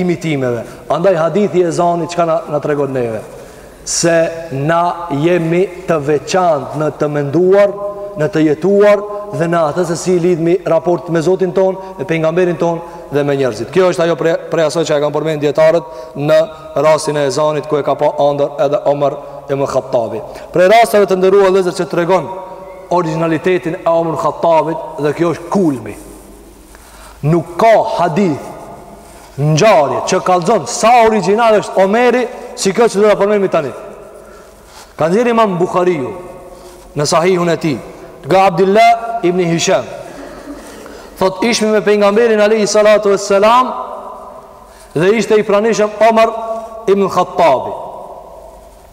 imitimeve. Andaj hadithi ezanit çka na tregon neve? se na jemi të veçantë në të menduar, në të jetuar dhe në atë se si lidhmi raport me Zotin ton, me pejgamberin ton dhe me njerëzit. Kjo është ajo prej prej asaj që e kanë përmend dietarët në rastin e ezanit ku e ka pa andërr edhe Omar ibn Khattabi. Prej rasteve të nderuar vëllezër që tregon origjinalitetin e Omar Khattabit dhe kjo është kulmi. Nuk ka hadith ngjarje që kallzon sa origjinal është Omeri si kjo që do ta përmendim tani. Ka nxjerr Imam Buhariu në Sahihun e tij nga Abdullah ibn Hisham. Thot ishmi me pejgamberin alayhi salatu vesselam dhe ishte i pranishëm Omar ibn Khattabi.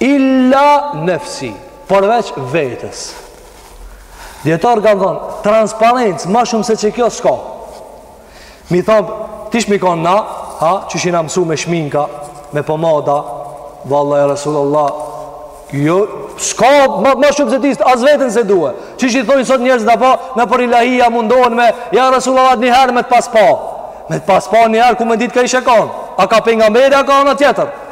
illa nefsi përveç vetes dijetarë kanë thonë transparencë ma shumë se qe kjo s'ka me i thonë t'ishim kanë na ha, qysh jena mësu me shminka me pomada valla ja Rasulullah jo, s'ka ma, ma shumë se ti as veten s'e due qysh i thonë sot njerëzit apo nëpër ilahia mundohen me ja Rasulullah një herë me të pas pa me të pas pa një herë ku me ditë ka ishe kanë a ka pejgamberi a ka ana tjetër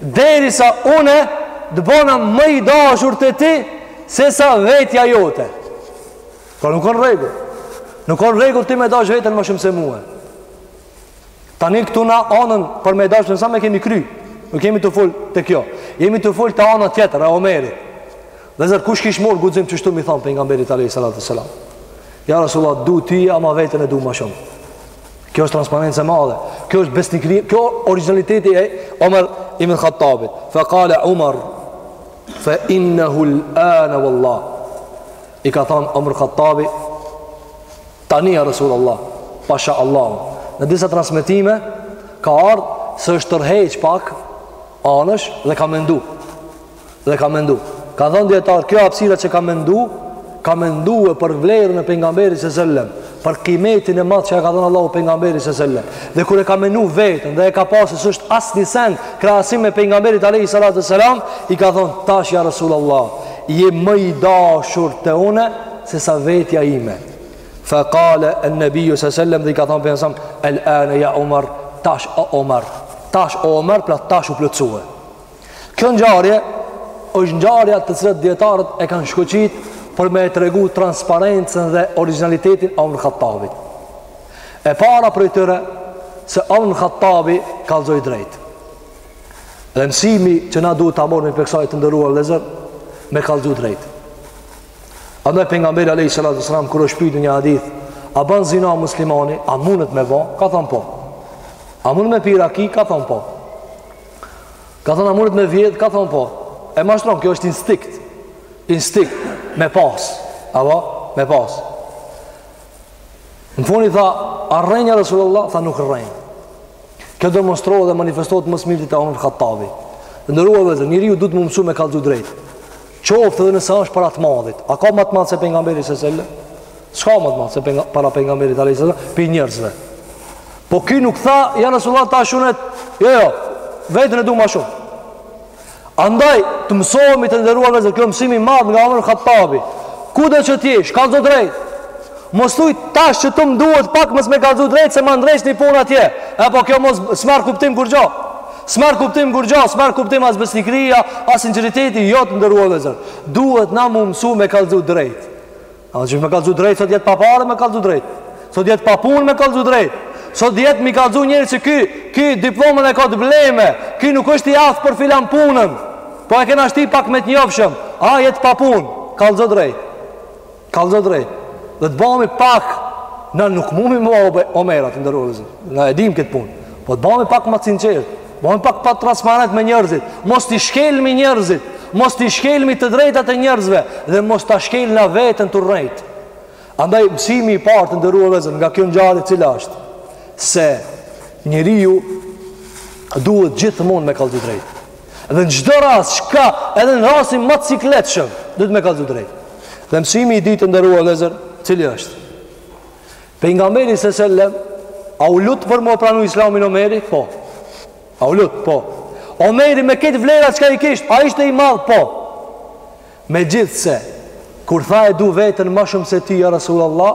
Derisa une të bona ma i dashur te ti sesa vetja jote. Ka po nuk ka rregull. Nuk ka rregull ti me dash veten më shumë se mue. Tani këtu na anën për me dash nësa me kemi kry. Nuk jemi tu fol te kjo. Jemi tu fol te ana tjetër, e Omerit. Dhe zërë kush kish morë guxim kështu me i than pejgamberit alejhi salatu vesselam. Ja Rasulullah, du ti ama veten e du më shumë. Kjo është transparencë e madhe. Kjo është besnikëri, kjo origjinaliteti e Omer ibn Khattabit. Fa qala Umar fa innahu al-ana wallah. I ka thon Omer Khattabi tani ja Rasulullah, pasha Allahu. Në disa transmetime ka ardhur se është tërheq pak anësh dhe ka mendu. dhe ka mendu. Kanë thënë dijetarët, kjo hapësira që ka mendu, ka mendue për vlerën e pejgamberit ve sellem, për kimetin e madh që e ka dhënë Allahu pejgamberit ve sellem. Dhe kur e ka mendu veten dhe e ka pa se s'është asnjë send, krahasim me pejgamberit alejhi salatu vesselam, i ka thënë, tash ja Rasul Allah, je më i dashur te une, sesa vetja ime. Fa kale en-nebiju ve sellem dhe i ka thënë për nësëm, el ene ja Omar, tash o Omar, tash o Omar, pra tash u plotësue. Kjo ngjarje është ngjarja të cilën dietarët e kanë shkoqit për me e tregu transparencën dhe origjinalitetin e Omar Khattabit. E para prej tyre se Omar Khattabi kallxoi drejt. Dhe mësimi që na duhet ta marrim prej kësaj të nderuar vllezër me kallzu drejt. Andaj pejgamberi Alejhi Salatu Vesselam kur është pyt n'një hadith A ban zina muslimani, a mundet me bo? Ka thonë po A mundet me pi raki? Ka thonë po Ka thonë a mundet me vjedh, ka thonë po. E mashtron, kjo është instinkt. Instinkt me pas. Apo me pas. Në fund i tha, a rren, ja Resulullah, tha nuk rrenj. Kjo demonstrohet dhe manifestohet më së miri te Omer Hattabi. Të nderuar vëllezër, njeriu duhet të mësojë me kallxu drejt. Qoftë edhe nëse është para të madhit. A ka ma të madh se pejgamberi s.a.s. S'ka ma të madh se penga, para pejgamberit alejhis selam pi njerëzve. Po ky nuk tha ja Resulullah tash unë jo jo veten e du ma shumë. Andaj të mësohemi të nderuar vëllezër kjo mësimi i madh nga Omer Hattabi. Kudo që të jesh, kallxo drejt. Mos thuj tash qetu më duhet pak mos me kallxu drejt se ma ndreq një punë atje. E po kjo mo s'merr kuptim kurgjo. S'merr kuptim kurgjo, s'merr kuptim as besnikëria, as sinqeriteti, jo të nderuar vëllezër. Duhet na m'u mësu me kallxu drejt. A do të me kallxu drejt sot jet pa pare me kallxu drejt. Sot jet pa punë me kallxu drejt. Sot jet m'i kallxu njerit se ky, ky diplomën e ka të bleme, ky nuk është i aftë për filan punën. Po e kena shti pak me të njofshëm. A jet pa punë, kallxo drejt. Kallxo drejt Dhe të bami pak Na nuk mumi m'u ba Omera të nderuar vëllezër Na e dim këtë punë Po të bami pak ma të sinqertë T'bami pak ma transparent me njerëzit Mos t'i shkelmi njerëzit Mos t'i shkelmi të drejtat e njerëzve Dhe mos ta shkel na veten tu rrejt Andaj mësimi i parë të nderuar vëllezër Nga kjo ngjarje cila është Se njeriu Duhet gjithmonë me kallxu drejt Dhe në çdo rast, çka edhe në rastin më të sikletshëm, duhet me kallzu drejt. Dhe mësimi i dytë të nderuar vëllezër, cili është? Pejgamberi s.a.s. a u lut për me pranu Islamin Omeri? Po. A u lut? Po. Omeri me kejt vlerat çka i kisht, a ishte i madh? Po. Megjithëse, kur tha e du veten ma shumë se ty, ja Rasulullah,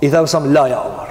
i tha pejgamberi s.a.s., la ja Omer.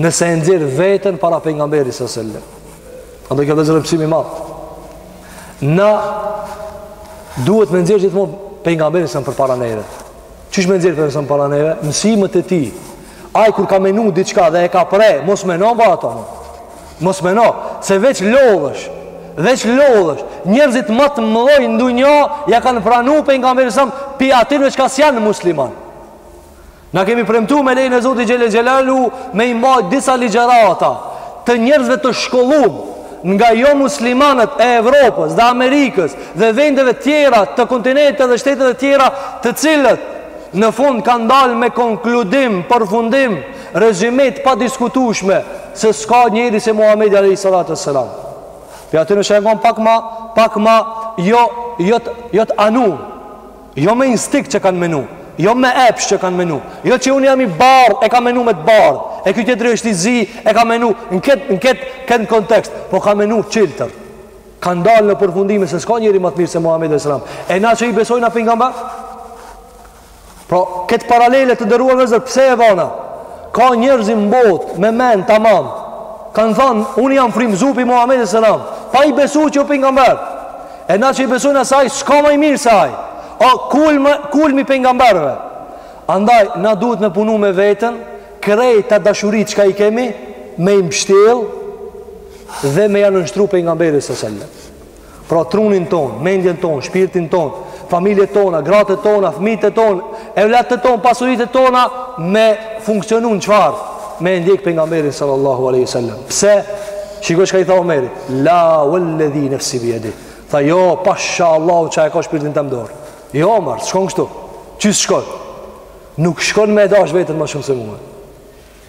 Nëse e nxjerr veten para pejgamberit s.a.s. Andaj kjo vëllezër mësim i madh. Na duhet me nxjerr gjithmonë pejgamberin s.a.s. përpara neve. Qysh me nxjerr pejgamberin s.a.s. përpara neve? Mësimet e tij. Ai kur ka menu diçka dhe e ka pre, mos meno për ato ma. Mos meno, se veç lodhesh. Veç lodhesh. Njerëzit ma të mëdhenj në dynja ja kanë pranu pejgamberit s.a.s. pi atyne çka s'janë musliman. Na kemi premtu me lejen e Zotit Xhele Xhelaluhu me i majtë disa ligjërata të njerëzve të shkollum nga jo muslimanët e Evropës dhe Amerikës dhe vendeve tjera të kontinente dhe shteteve tjera të cilët në fund kanë dalë me konkludim, përfundim, rezyme të padiskutueshme se s'ka njeri si Muhammedi alejhi salatu ve selam. Pi atyne që janë kon pak ma, pak ma, jo, jo, jo të anu, Jo me instinkt që kanë menu, jo me epsh që kanë menu, jo që unë jam i bardh, e ka menu me të bardh, e kjo tjetri është i zi, e ka menu në këtë në këtë këtë kontekst, po ka menu çiltër. Kanë dalë në përfundime se s'ka njeri ma të mirë se Muhammedi alejhi selam. E na që i besojnë a pejgamber? Pra, këtë paralele të nderuar vëllezër, pse e bana? Ka njerëz n'botë, me mend tamam. Kanë thonë, unë jam frymëzu pi Muhammedit alejhi selam. Pa i besu që o pejgamber. E na që i besojnë asaj, s'ka ma i mirë se ai. O kulmi, kulmi i pejgamberëve. Andaj na duhet me punu me veten, krejt të dashurit çka i kemi, me i mbështjell dhe me ia nënshtru pejgamberit alejhi selam. Pra trunin tonë, mendjen tonë, shpirtin tonë, familjet tona, gratë tona, fëmijtë tonë, evlatët tonë, pasuritë tona, me funksionun çfarë, me e ndjek pejgamberin sallallahu aleyhi sallam. Pse, shiko çka i tha Omerit, La walladhi nafsi bi yadi. Tha jo, pasha Allahu çka e ka shpirtin tem n'dorë. Jo, Omer, s'shkon kështu. Qysh shkon? Nuk shkon me e dash veten ma shumë se mua.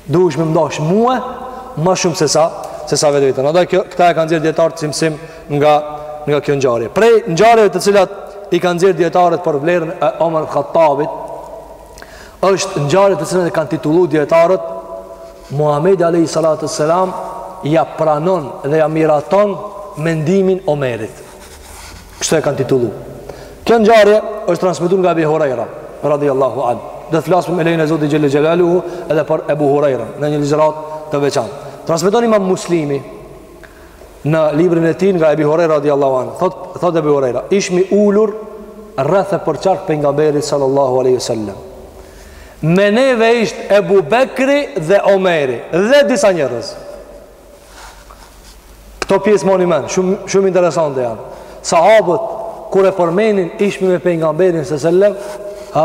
Duhesh me m'dash mua ma shumë se sa, se sa vetveten. Atë kjo këta e kanë nxjerr dijetarët si mësim nga nga kjo ngjarje. Prej ngjarjeve të cilat i kanë nxjerr dijetarët për vlerën e Omar Khattabit, është ngjarje të cilën e kanë titullu dijetarët Muhamedi alayhi salatu wassalam ja pranon dhe ja miraton mendimin Omerit. Kështu e kanë titullu. Kjo ngjarje është transmetuar nga Abi Huraira radhiyallahu an. Do të flasim me lejen e Zotit xhele xhelaluhu edhe për Abu Huraira në një ligjëratë të veçantë. Transmeton Imam Muslimi në librin e tij nga Abi Huraira radhiyallahu an. Thot thot Abi Huraira, ishmi ulur rreth e përqark pejgamberit sallallahu alaihi wasallam. Me neve ishte Ebu Bekri dhe Omeri dhe disa njerëz. Këto pjesë moni men, shumë, shumë interesante janë. Sahabët, kur e përmenin ishmi me pejgamberin alejhi selam, a,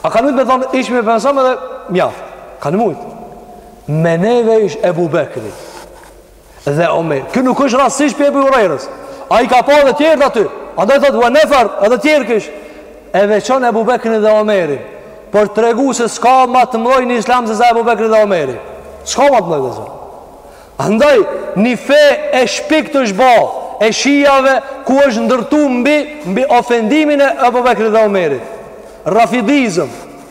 a kanë mujtë me thonë ishmi me pejgamberin edhe mjaft. Kanë mujtë. Me neve ishte Ebu Bekri. Dhe Omer, kjo nuk është rastësisht pi Ebu Hurajrës. Ai ka pa edhe tjerët aty. Andaj thotë, ue nefer, edhe tjerë kish. E veçon Ebu Bekrin dhe Omerin. Për të tregu se s'ka ma të mdhoj në islam se sa Ebu Bekri dhe Omeri. S'ka ma të mdhoj, vllezër. Andaj, një fe e shpikt është ba, e shijave ku është ndërtu mbi, mbi ofendimin e Ebu Bekrit dhe Omerit. Rafidizëm,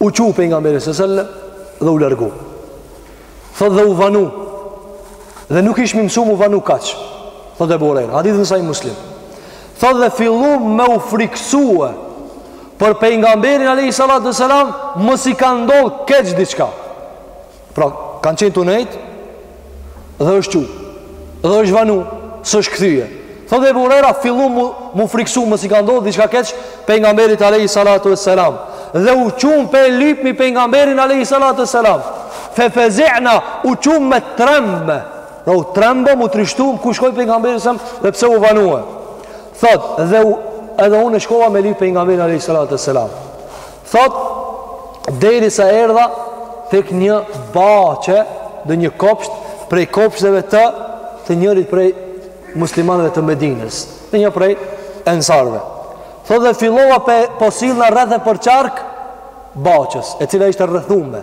u çu pejgamberi alejhi selam dhe u largu. Thot dhe u vanu, dhe nuk ishmi mësu m'u vanu kaq, thot Ebu Hurejra, hadithi në Sahih Muslim. Thot dhe fillum me u frikësue, për pejgamberin alejhi salatu ue selam, mos i ka ndodhë keq diçka. Pra, kanë qenë tu nejt dhe është çu, dhe është vanu, s'është kthye. Thotë Ebu Hurejra, fillum m'u friksu, mos i ka ndodhë, diçka keq pejgamberit alejhi salatu ve selam. Dhe u çum pe lypmi pejgamberin alejhi salatu ve selam. Fe fezi'na, u çum me trembë. Pra u trembëm, u trishtum, ku shkoi pejgamberi selam, dhe pse u vanue. Thotë, dhe u, edhe unë shkova me lypë pejgamberin alejhi salatu ve selam. Thotë, derisa erdha tek një baçe dhe një kopsht prej kopshteve të të njërit prej muslimanëve të Medinës, dhe një prej ensarëve. Thotë dhe fillova pe po sillna rreth e përqark baçes, e cila ishte rrethume.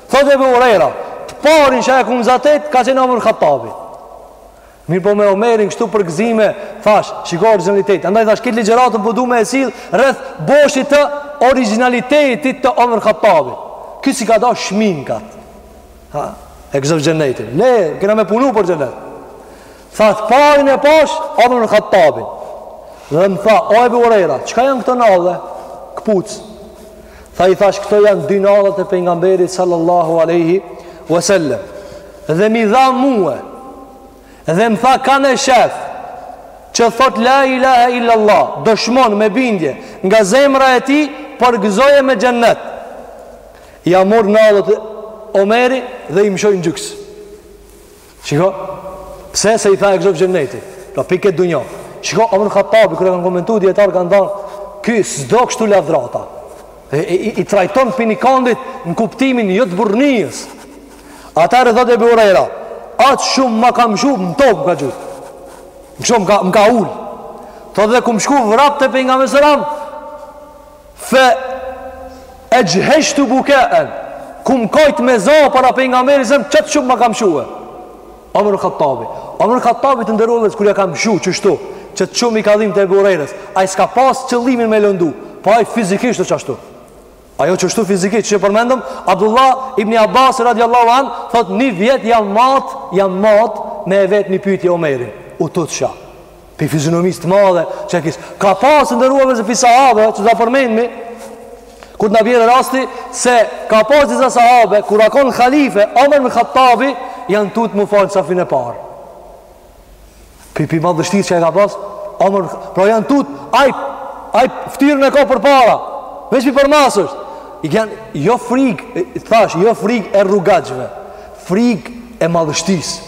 Thotë Ebu Hurajra, të parin që e kum zatet, ka qenë Omer Khattabi. Mirëpo me Omerin, kështu përgëzime, thash, shiko origjinalitet. Andaj thash, këtë ligjëratën po du me e sill, rreth boshit të origjinalitetit të Omer Khattabit. Ky s'i ka dash shminkat. Ha, e gëzofsh xhenetin. Le, kena me punu për xhenet. Tha, të parin e pash, Omer Khattabin. Dhe më tha, o Ebu Hurajra, çka janë këto nalle? Këpucë. Tha i thash këto janë dy nallet e pejgamberit sallallahu alaihi wasallam. Dhe m'i dha mua. Dhe më tha kan e shef që thot la ilaha illa allah, dëshmon me bindje nga zemra e tij përgëzoje me xhennet. Ja mor nallet Omeri dhe i mshoi në gjyks. Shiko, pse se i tha e gëzofsh xhennetin, pra piket dunja. Shiko, Omer Khattabi, kur e kanë komentu, dijetarët kanë thanë, ky s'do kështu lavdrata. E, e, i, i trajton pi ni kandit në kuptimin jo të burrnijës. Atëherë thotë Ebu Hurejra, aq shumë ma ka mshu, në tokë më ka gju. Më ka, më ka ulë. Thotë dhe kum shku vrap te pejgamberi selam, Fe exhheshtu bukaen, kum kajt me za para pejgamberit selam, qat shumë ma ka mshue. Omer Khattabi, Omer Khattabi të nderuar vllezër, kur ja ka mshu qështu, qat shumë i ka dhimt Ebu Hurejrës. Ai s'ka pas qëllimin me lëndu, po ai fizikisht është ashtu. Ajo qështu fizikisht që përmendëm, Abdullah ibn Abbas radiallahu an, thot një vjet jam mat, jam mat me e vetë një pytje Omerin, u tutsha Pe fizionomisë të madhe që e kish. Ka pasë të nderuar vllezër pe sahabe, që të përmendmi, kur të na vjen rasti, se ka pasë disa sahabe, kur a kon khalife, Omer ibn Khattabi, janë tutë m'u falë n'safin e parë. Pe, pe madhështisë që e ka pasë, Omer ibn Khattabi, pra janë tutë, ai, ai, ftyrën e ka përpara, veç për përmasës, i kanë, jo frikë, thash, jo frikë e rrugaçëve, frikë e madhështisë,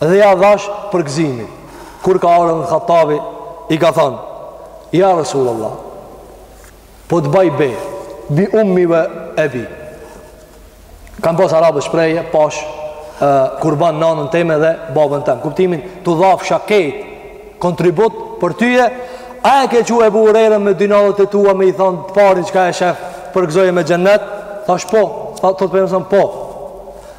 Dhe ja dhash përgëzimin. Kur ka ardhur ibn Khattabi, i ka thënë: "Ja Resulullah, po të bëj be, bi ummi wa abi." Kan pas arabët shprehje, pash e, kurban nanën teme dhe babën tem. Kuptimin, tu dhafsha krejt kontribut për tyje, a e ke çu Ebu Hurejren me dy nallet e tua me i thënë të parin çka e shef përgëzoje me xhennet? Thash po, tha thot pejgamberi po.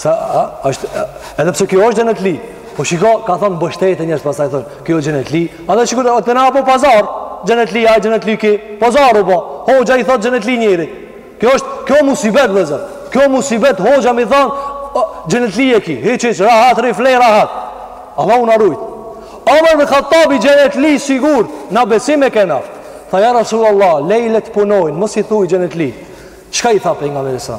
Sa a, është edhe pse ky është xhenetli. Po shiko, ka thon mbështeten njerëz pastaj thon, ky është xhenetli. A do shikoj atë na apo pazar? Xhenetli, ai xhenetli ki. Pazaru po. Hoxha i thot xhenetli njëri. Kjo është, kjo musibet vëllezër. Kjo musibet hoxha me thon, xhenetli e ki. Hiç hiç rahat rri flej rahat. Allahu na rujt. Omar ibn Khattabi xhenetli sigurt, na besim e kena. Tha ja Rasulullah, lej le t' punojnë, mos i thuaj xhenetli. Çka i tha pejgamberi sa?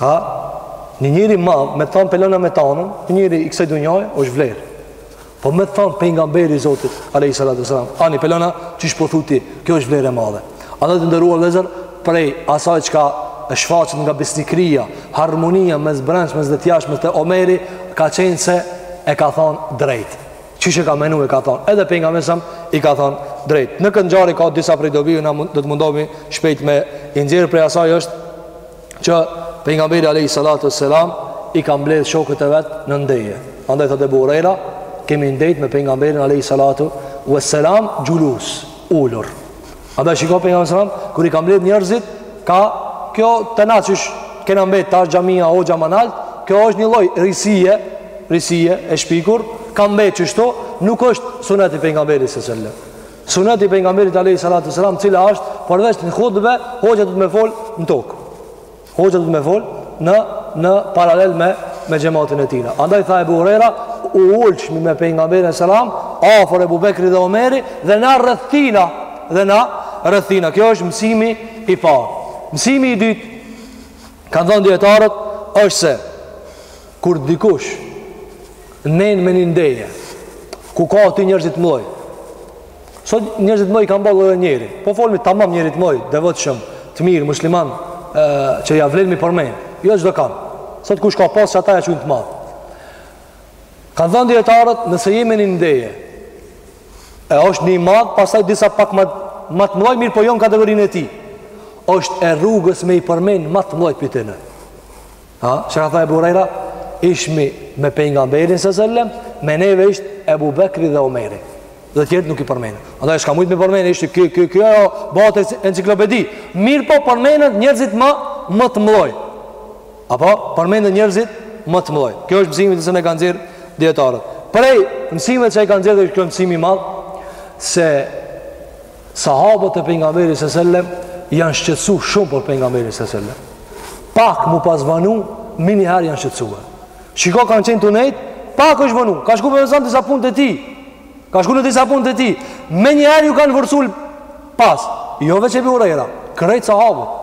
Ha? Një njëri i madh, me të thanë p'e lona me tanën, një njëri i kësaj dunjaje, është vlerë. Po me të thanë pejgamberi i Zotit, alejhi salatu salam, ani p'e lona, qysh po thu ti, kjo është vlerë e madhe. Andaj të nderuar vllezër, prej asaj çka shfaqet nga besnikria, harmonia mes brendshmes dhe t'jashtmes te Omeri, ka qenë se e ka thonë drejt. Qysh e ka menu e ka thonë Edhe pejgamberi selam i ka thonë drejt Në këtë ngjarje ka disa prej dobi Na do të mundomi shpejt me i nxjerr prej asaj është Që pejgamberi Alejhi Salatu Selam I ka mbledh shokët e vet në ndeje Andaj tha Ebu Hurejra Kemi ndejt me pejgamberin Alejhi Salatu Selam xhulus ulur Andaj shiko pejgamberi selam, kur i ka mbledh njërzit, ka kjo te na qysh kena mbet tash xhamia hoxha ma nalt, kjo është një lloj risie, risie e shpikur, ka mbet qështu, nuk është sunet i pejgamberit sallallahu alajhi wasallam. Sunet i pejgamberit alayhi salatu wasallam, cili është përveç në hutbe, hoxha duhet me fol në tokë. Hoxha duhet me fol në në paralel me me xhamatin e tina. Andaj tha Ebu Hurejra, u ulshmi me pejgamberin selam, afër Ebu Bekri dhe Omeri dhe na rreth tina dhe na rreth tina. Kjo është mësimi i parë. Mësimi i dytë kanë dhënë dijetarët është se kur dikush nen me një ndeje ku ka aty njerëz të mdhoj Sot njerëz të mdhoj kanë bërë lloj njëri. Po folmi tamam njerëz të mdhoj devotshëm, të mirë musliman, ë që ja vlen me i përmend. Jo çdokand. Sot kush ka post ata e qujn të madh. Kan thënë dijetarët, nëse jemi në ndeje, e është një i madh, pastaj disa pak më më të mëdhoj mirë po jo në kategorinë e tij. Është e rrugës me i përmend më të mëdhoj pyetën. Ha, çka tha Ebu Hurejra, ishmi me pejgamberin sallallahu alajhi wasallam, me neve ishte Ebu Bekri dhe Omeri. Dhe tjertë nuk i përmend. Andaj, çka mujt me përmend, ishte ky, ky, ky, u bâke enciklopedi. Mirëpo përmenden njerëzit më, më të mdhoj. Apo, përmenden njerëzit më të mdhoj. Kjo është mësimi që e kanë nxjerr dijetarët. Prej mësimeve që i kanë nxjerr dhe kjo mësim i madh, se Sahabët e pejgamberit sallallahu alajhi wasallam janë shqetësuar shumë për pejgamberin sallallahu alajhi wasallam. Pak m'u pas vanu, menjëherë janë shqetësuar. Shiko kanë qenë tu nejt, pak është vanu. Ka shkuar në disa punë të tij. Ka shkuar në disa punë të tij. Menjëherë ju kanë vërsul pas. Jo veç Ebu Hurejra, krejt sahabët.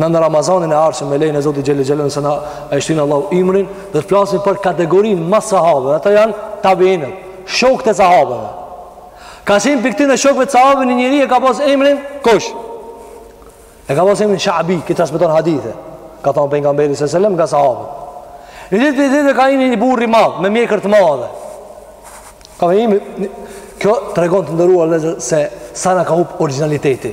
Në në Ramazanin e ardhshëm me lejnë e Zotit Xhelle Xhelle nëse na e shtin Allahu ymrin do të flasim për kategorinë mas sahabëve. Ata janë tabiinët, shokët e sahabëve. Ka qenë prej këtyne shokëve të sahabëve një njeri e ka pas emrin kush? E ka pas emrin Shabi, ky transmeton hadithe. Ka thonë prej pejgamberit sallallahu alajhi wasallam nga sahabët. Një ditë prej ditë ka hy një burr i madh me mjekër të madhe. Ka me imi, kjo tregon të nderuar se sa na ka hup originaliteti.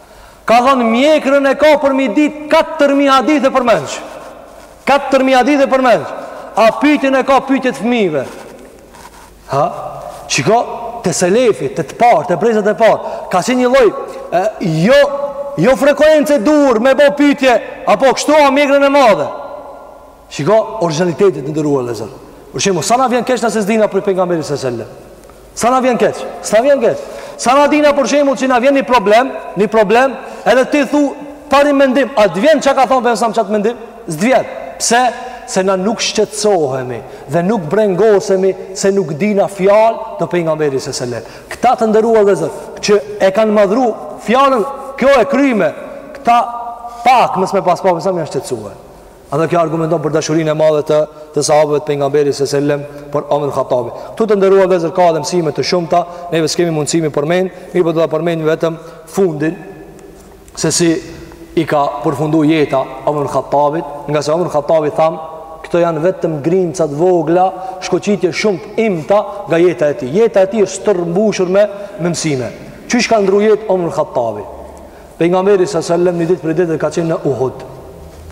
Ka thënë mjekrën e ka për m'i dit 4000 hadithe përmendsh. 4000 hadithe përmendsh. A pyetjen e ka pyetje të fëmijëve. Ha? Shiko te selefët, te të parët, te brezat e parë, ka qenë një lloj jo jo frekuencë duhet me bo pyetje apo kështu a mjekrën e madhe. Shiko, origjinaliteti të nderuar vëllezër. Për shembull, sa na vjen keq na se s'dina për pejgamberin sallallahu alajhi wasallam. Sa na vjen keq? Sa vjen keq? Sa na dina për shembull që na vjen një problem, një problem, edhe ti thu fare mendim, a të vjen çka ka thon pensam qat mendim? S'të vjen. Pse? Se na nuk shqetësohemi dhe nuk brengosemi se nuk dina fjalë të pejgamberit sallallahu alajhi wasallam. Këta të nderuar vëllezër, që e kanë madhnu fjalën kjo e kryme, këta pak mos me pas pa pensam janë shqetësuar. Andaj kjo argumenton për dashurinë e madhe të të sahabëve të pejgamberit sallallahu alajhi wasallam për Omer Khattabin. Këtu të nderuar vëllezër ka edhe mësime të shumta, neve s'kemi mundësi m'i përmend, mirëpo do ta përmend vetëm fundin se si i ka përfundu jeta Omer Khattabit, ngase Omer Khattabi tham, këto janë vetëm grimca t'vogla, shkoqitje shumë të imta nga jeta e tij. Jeta e tij është stërmbushur me mësime. Qysh ka ndrru jetë Omer Khattabi? Pejgamberi sallallahu alajhi wasallam një ditë prej ditë ka qenë në Uhud.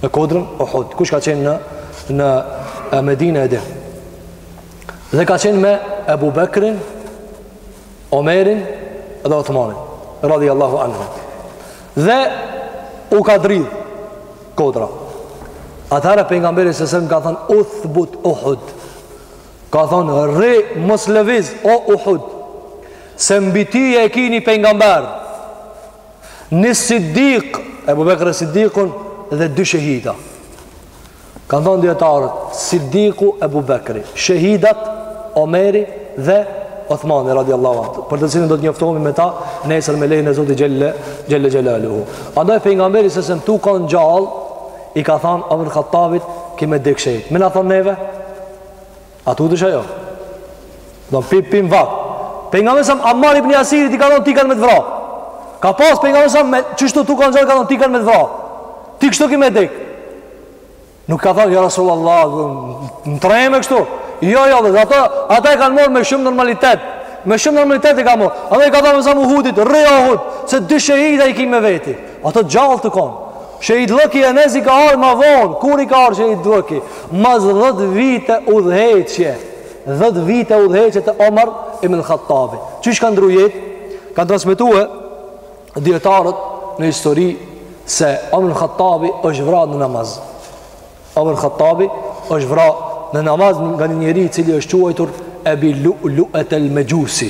Në kodrën Uhud. Kush ka qenë në në Medinë e din. Dhe ka qenë me Abu Bekrin, Omerin dhe Uthmanin, radhiyallahu anhu. Dhe u ka dridh kodra. Atëhera pejgamberi sallallahu alajhi wasallam ka thënë Uthbut Uhud. Ka thonë, rri mos lëviz, o Uhud, se mbi ty e ki një pejgamber, një sidik, Ebu Bekër es-Sidikun, dhe dy shëhida. Kanë thonë dijetarët, sidiku Ebu Bekëri, shëhidat, Omeri dhe Othmani radiallahu anhu për të cilët do të njoftohemi me ta nesër me lejnë e Zotit xhele xhelaluhu Andaj pejgamberi a.s. tu kanë gjallë i ka thanë Omer Khattabit ki me dek shehid Me na thonë neve A tuteshe jo? Do pim pim pak. Pejgamberi a.s. Ammar ibn Yasirit i ka thënë ty kanë me të vra. Ka pas pejgamberi a.s. qeshtu tu kanë gjallë ka thënë ty kanë me të vra. Ti kështu ki me dek. Nuk i ka thënë ja Rasulullah, më treme kështu. Jo, jo, dhe ata, ata e kanë marrë me shumë normalitet. Me shumë normalitet e ka marrë. Ata i ka thënë a.s. Uhudit, rri Uhud, se dy shahida i ki me veti. Ata gjallë tu kanë. Shehidllëki ende s'i ka ardhë, ma vonë, kur i ka ardhë Shehidllëki? Mas dhetë vite udhëheqje, dhetë vite udhëheqje të Omar ibn al-Khattabit. Qysh ka ndrru jetë? Kanë transmitue dijetarët në histori se Omar ibn al-Khattabi është vra në namaz. Omar ibn al-Khattabi është vra në namaz nga një njeri i cili është quajtur Ebi Lu'lu'et el-Mejusi.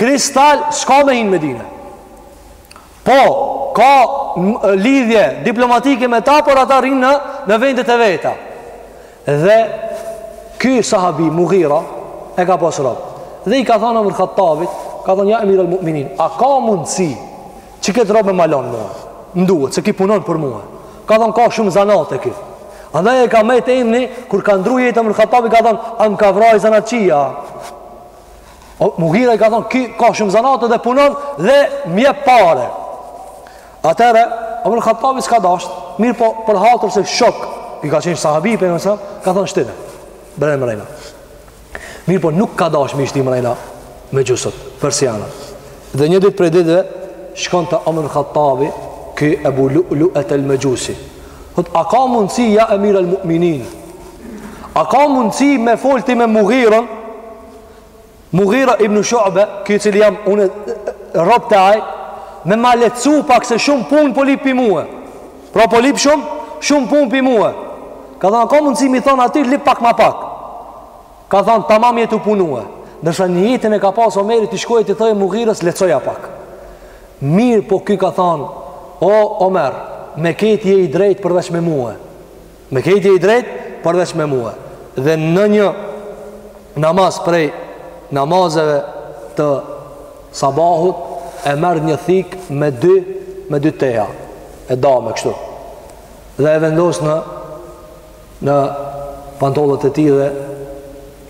Kristal s'ka me hinë Medine. Po, ka lidhje diplomatike me ta, por ata rrinë në, në vendet e veta. Dhe ky sahabi, Mughira, e ka pas rob. Dhe i ka thonë Omer Khattabit, ka thonë, ja Emir al-Mu'minin, a ka mundësi qikët rob me ma lon mua? M'duhet, se ki punon për mua. Ka thonë, ka shumë zanate ki. Andaj i ka met emni, kur ka ndrru jetë Omer Khattabi, ka thonë, a më ka vra zanatçia? Mughira i ka thonë, ki ka shumë zanate dhe punon dhe m'jep pare. Atëherë, Omer Khattabi s'ka dashtë, mirëpo për hatër se shok i ka qenë sahabi i pejgamberit a.s., ka thonë shtine, bjere mrena. Mirëpo nuk ka dashtë mi shti mrena mexhusët, persiana. Dhe një ditë prej ditëve, shkon te Omer Khattabi, ki Ebu Lu'lu'et el-Mexhusi. Thot, a ka mundësi ja Emir al-Mu'minin? A ka mundësi me fol ti me Mughirën? Mughira ibn Shu'be, ky i cili jam unë rob te aj, me ma letsu pak se shumë punë po lip pi mue. Pra po lip shumë, shumë punë pi mue. Ka thonë, ka mundësi mi thonë atij, lip pak ma pak. Ka thonë, tamam je tu punue. Ndërsa nijetin e ka pasë Omeri të shkojë e t'i thojë Mughirës, letsoja pak. Mirëpo ki ka thonë, o Omer, me krejt je i drejtë përveç me mue. Me krejt je i drejt përveç me mue Dhe në një namaz prej namazeve të sabahut E merr një thik me dy, me dy teja E ndame kështu Dhe e vendos në Në pantolët e ti dhe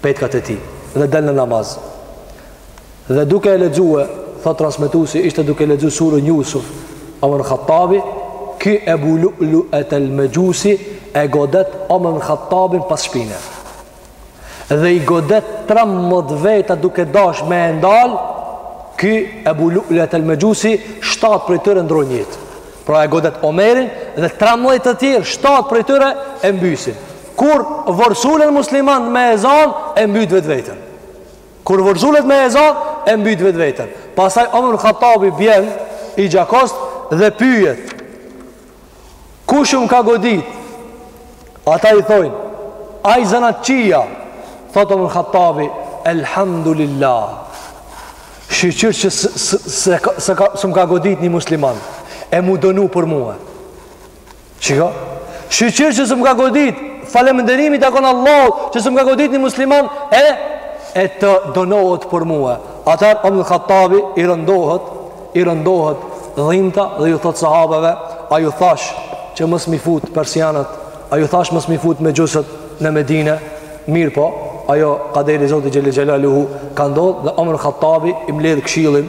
Petkat e tij Dhe del në namaz Dhe duke e lexue, thot transmetuesi, ishte duke e lexuar surën Jusuf, Omer ibn Hattabi, ky Ebu Lu'luet el Mexhusi e godet Omer ibn Hattabin pas shpine. Dhe i godet 13 veta duke dash me e ndal, ky Ebu Lu'luet el Mexhusi, 7 prej tyre ndrojnë jetë. Pra e godet Omerin dhe 13 të tjerë, 7 prej tyre e mbysin. Kur vërsulen muslimanët me e zan, e mbyt vetveten. Kur vërsulen me e zan, e mbyt vetveten. Pastaj Omer ibn Hattabi bjen i gjakost dhe pyet. Kush më ka godit? Ata i thojnë, ai zanatçia? Thotë Omer ibn Hattabi, Elhamdulillah. Shyqyr që s'më ka godit një musliman, e m'u dënu për mue. Çka, shyqyr që s'më ka godit, falënderimi i takon Allahut, që s'më ka godit një musliman, e, e të dënohet për mua. Atëherë, Omer ibn Hattabit, i rëndohet, i rëndohet dhimbta dhe ju thot sahabeve, a ju thash që mos m'i fut persianët, a ju thash mos m'i fut mexhusët në Medine, mirëpo, ajo kaderi i Zotit Xhele Xhelaluhu ka ndodh dhe Omer ibn Hattabi, i mbledh këshillin,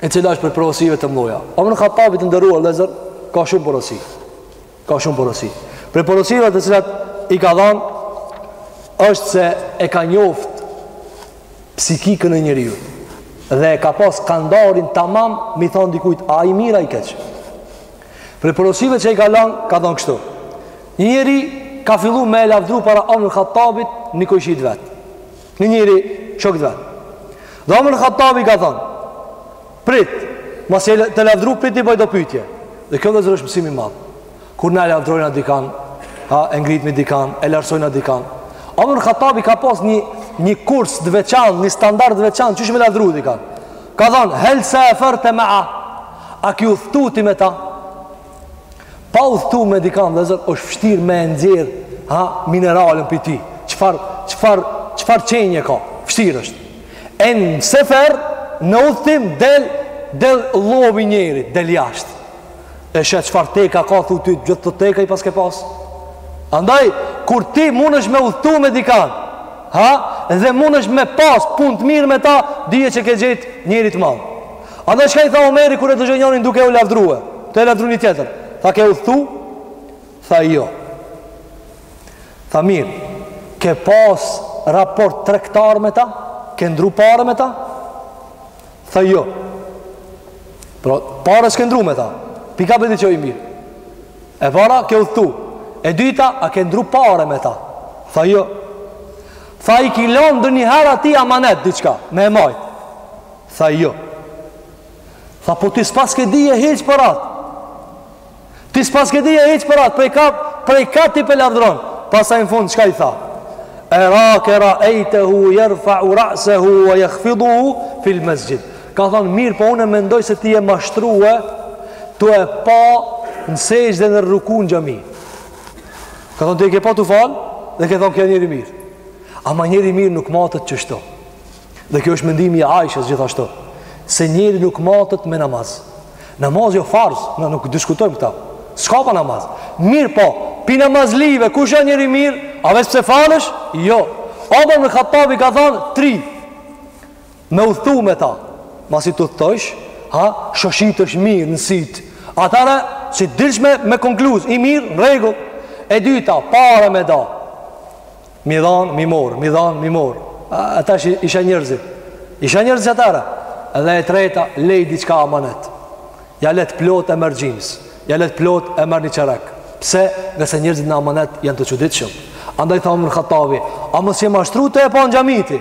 e cila është prej porosive të mëdha. Omer ibn Hattabi të nderuar vllezër ka shumë porosi. Ka shumë porosi. Prej porosive të cilat i ka dhënë është se e ka njoft psikikën e njeriut dhe e ka pas kandarin tamam me i than dikujt a i mirë a i keq. Prej porosive që i ka lanë ka thanë kështu. Një njeri ka fillu me e lavdru para Omer ibn Hattabit një kojshi t'vetë. Një njeri shok t'vet. Dhe Omer ibn Hattabi ka thënë, prit, masi je tu e lavdru, prit t'i bëj do pytje. Dhe kjo vllezër është mësim i madh. Kur na e lavdrojna dikan, ha, e ngritmi dikan, e lartësojna dikan. Omer ibn Hattabi ka pas një, një kurs të veçan, një standard të veçan, qysh me lavdru dikan. Ka thënë, hel saferte meahu, a ki udhtu ti me ta? Pa udhëtu me dikan vllezër, është vështirë me e nxjerr ha, mineralen prej tij. Çfarë, çfarë, çfarë qenje ka? Vështirë është. E në sefer, në udhëtim, del, del llomi i njerit, del jashtë. E sheh çfarë teka ka, thu ti, gjithë këto teka i paske pas. Andaj, kur ti mundesh me udhëtu me dikan, ha, dhe mundesh me pas pun të mirë me ta, dhije që ke gjet njeri të madh. Andaj çka i tha Omeri kur e dëgjoi njërin duke u lavdrue? Tu e lavdru një tjetër. Tha ke udhëtu? Tha jo. Tha mirë, ke pas raport tregtar me ta? Ke ndru pare me ta? Tha jo. Pra, pare s'ke ndru me ta. Pi ka pe di që i mirë. E para, ke udhëtu. E dyta, a ke ndru pare me ta? Tha jo. Tha i ki lon ndonjëherë atij amanet, diqka, me e majtë. Tha jo. Tha po ti s'paske dije hiç për atë. Ti s'paske dije hiç për atë, prej ka prej ka ti pe lavdron. Pastaj në fund çka i tha? Erake raejtehu jerfau ra'sehu wa yakhfiduhu fil masjid. Ka thonë mirë, po unë mendoj se ti je mashtrue tu e pa në sexhde në ruku n'xhami. Ka thonë ti e ke pa tu fal dhe ke thonë ky a njeri i mirë. Ama njeri i mirë nuk matet qeshtu. Dhe kjo është mendimi i Aishës gjithashtu, se njeri nuk matet me namaz. Namaz jo farz, nuk diskutojmë këta. S'ka pa namaz. Mirëpo, pi namazlive, kush a njeri i mirë? A veç pse falesh? Jo. Omer ibn Khattabi ka thanë, tri. Me udhtu me ta. Masi t'udhtojsh, a, shoshitesh mirë në sitë. Atare, si dilsh me konkluz, i mirë, në rregull. E dyta, pare me da. M'i dhanë, m'i morë, m'i dhanë, m'i morë. Ata ish, i sheh njerzit. I sheh njerzit atare. Edhe e treta, lej diçka amanet. Ja le t'plotë e merr gjimës. Ja le t'plotë e merr një çerek. Pse? Ngase njerzit në amanet janë të çuditshëm. Andaj tha Omer ibn Khattabi, a mos je mashtru tu e pa në xhami ti?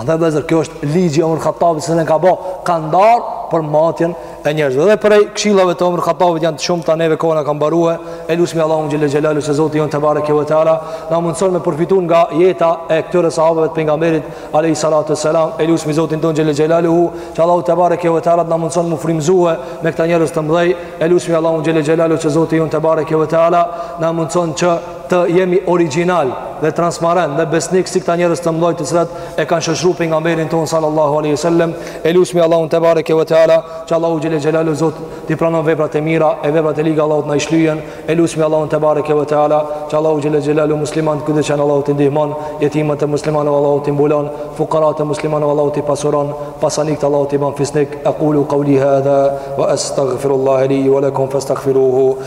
Andaj vëllazër, kjo është ligji i Omer Khattabit se na e ka bo kandar për matjen e njerëzve. Dhe prej këshillave të Omer Khattabit janë të shumta neve koha na ka mbarue. E lusmi Allahun xhel-le xhelaluhu që Zoti jon tebareke ve teala na mundson me përfitu nga jeta e këtyre sahabeve të pejgamberit alayhi salatu selam. E lusmi Zotin ton xhel-le xhelaluhu që Allahu tebareke ve teala na mundson m'u frymzue me këta njerëz të mëdhej. E lusmi Allahun xhel-le xhelaluhu që Zoti jon tebareke ve teala na mundson që të jemi origjinal dhe transparent dhe besnik si këta njerëz të mëdhej të cilat e kanë shoqëruar pejgamberin ton sallallahu alaihi wasallam e lusmi allahun tebareke ve teala që allahu xhele xhelaluhu zot t'i pranon veprat e mira e veprat e liga allahu t'na i shlyen e lusmi allahun tebareke ve teala që allahu xhele xhelaluhu muslimant kudo që jan allahu t'i ndihmon jetimat e muslimanëve allahu t'i mbulon fuqarat e muslimanëve allahu t'i pasuron pasanikët allahu t'i bën fisnik aqulu qawli hadha wa astaghfirullaha li wa lakum fastaghfiruhu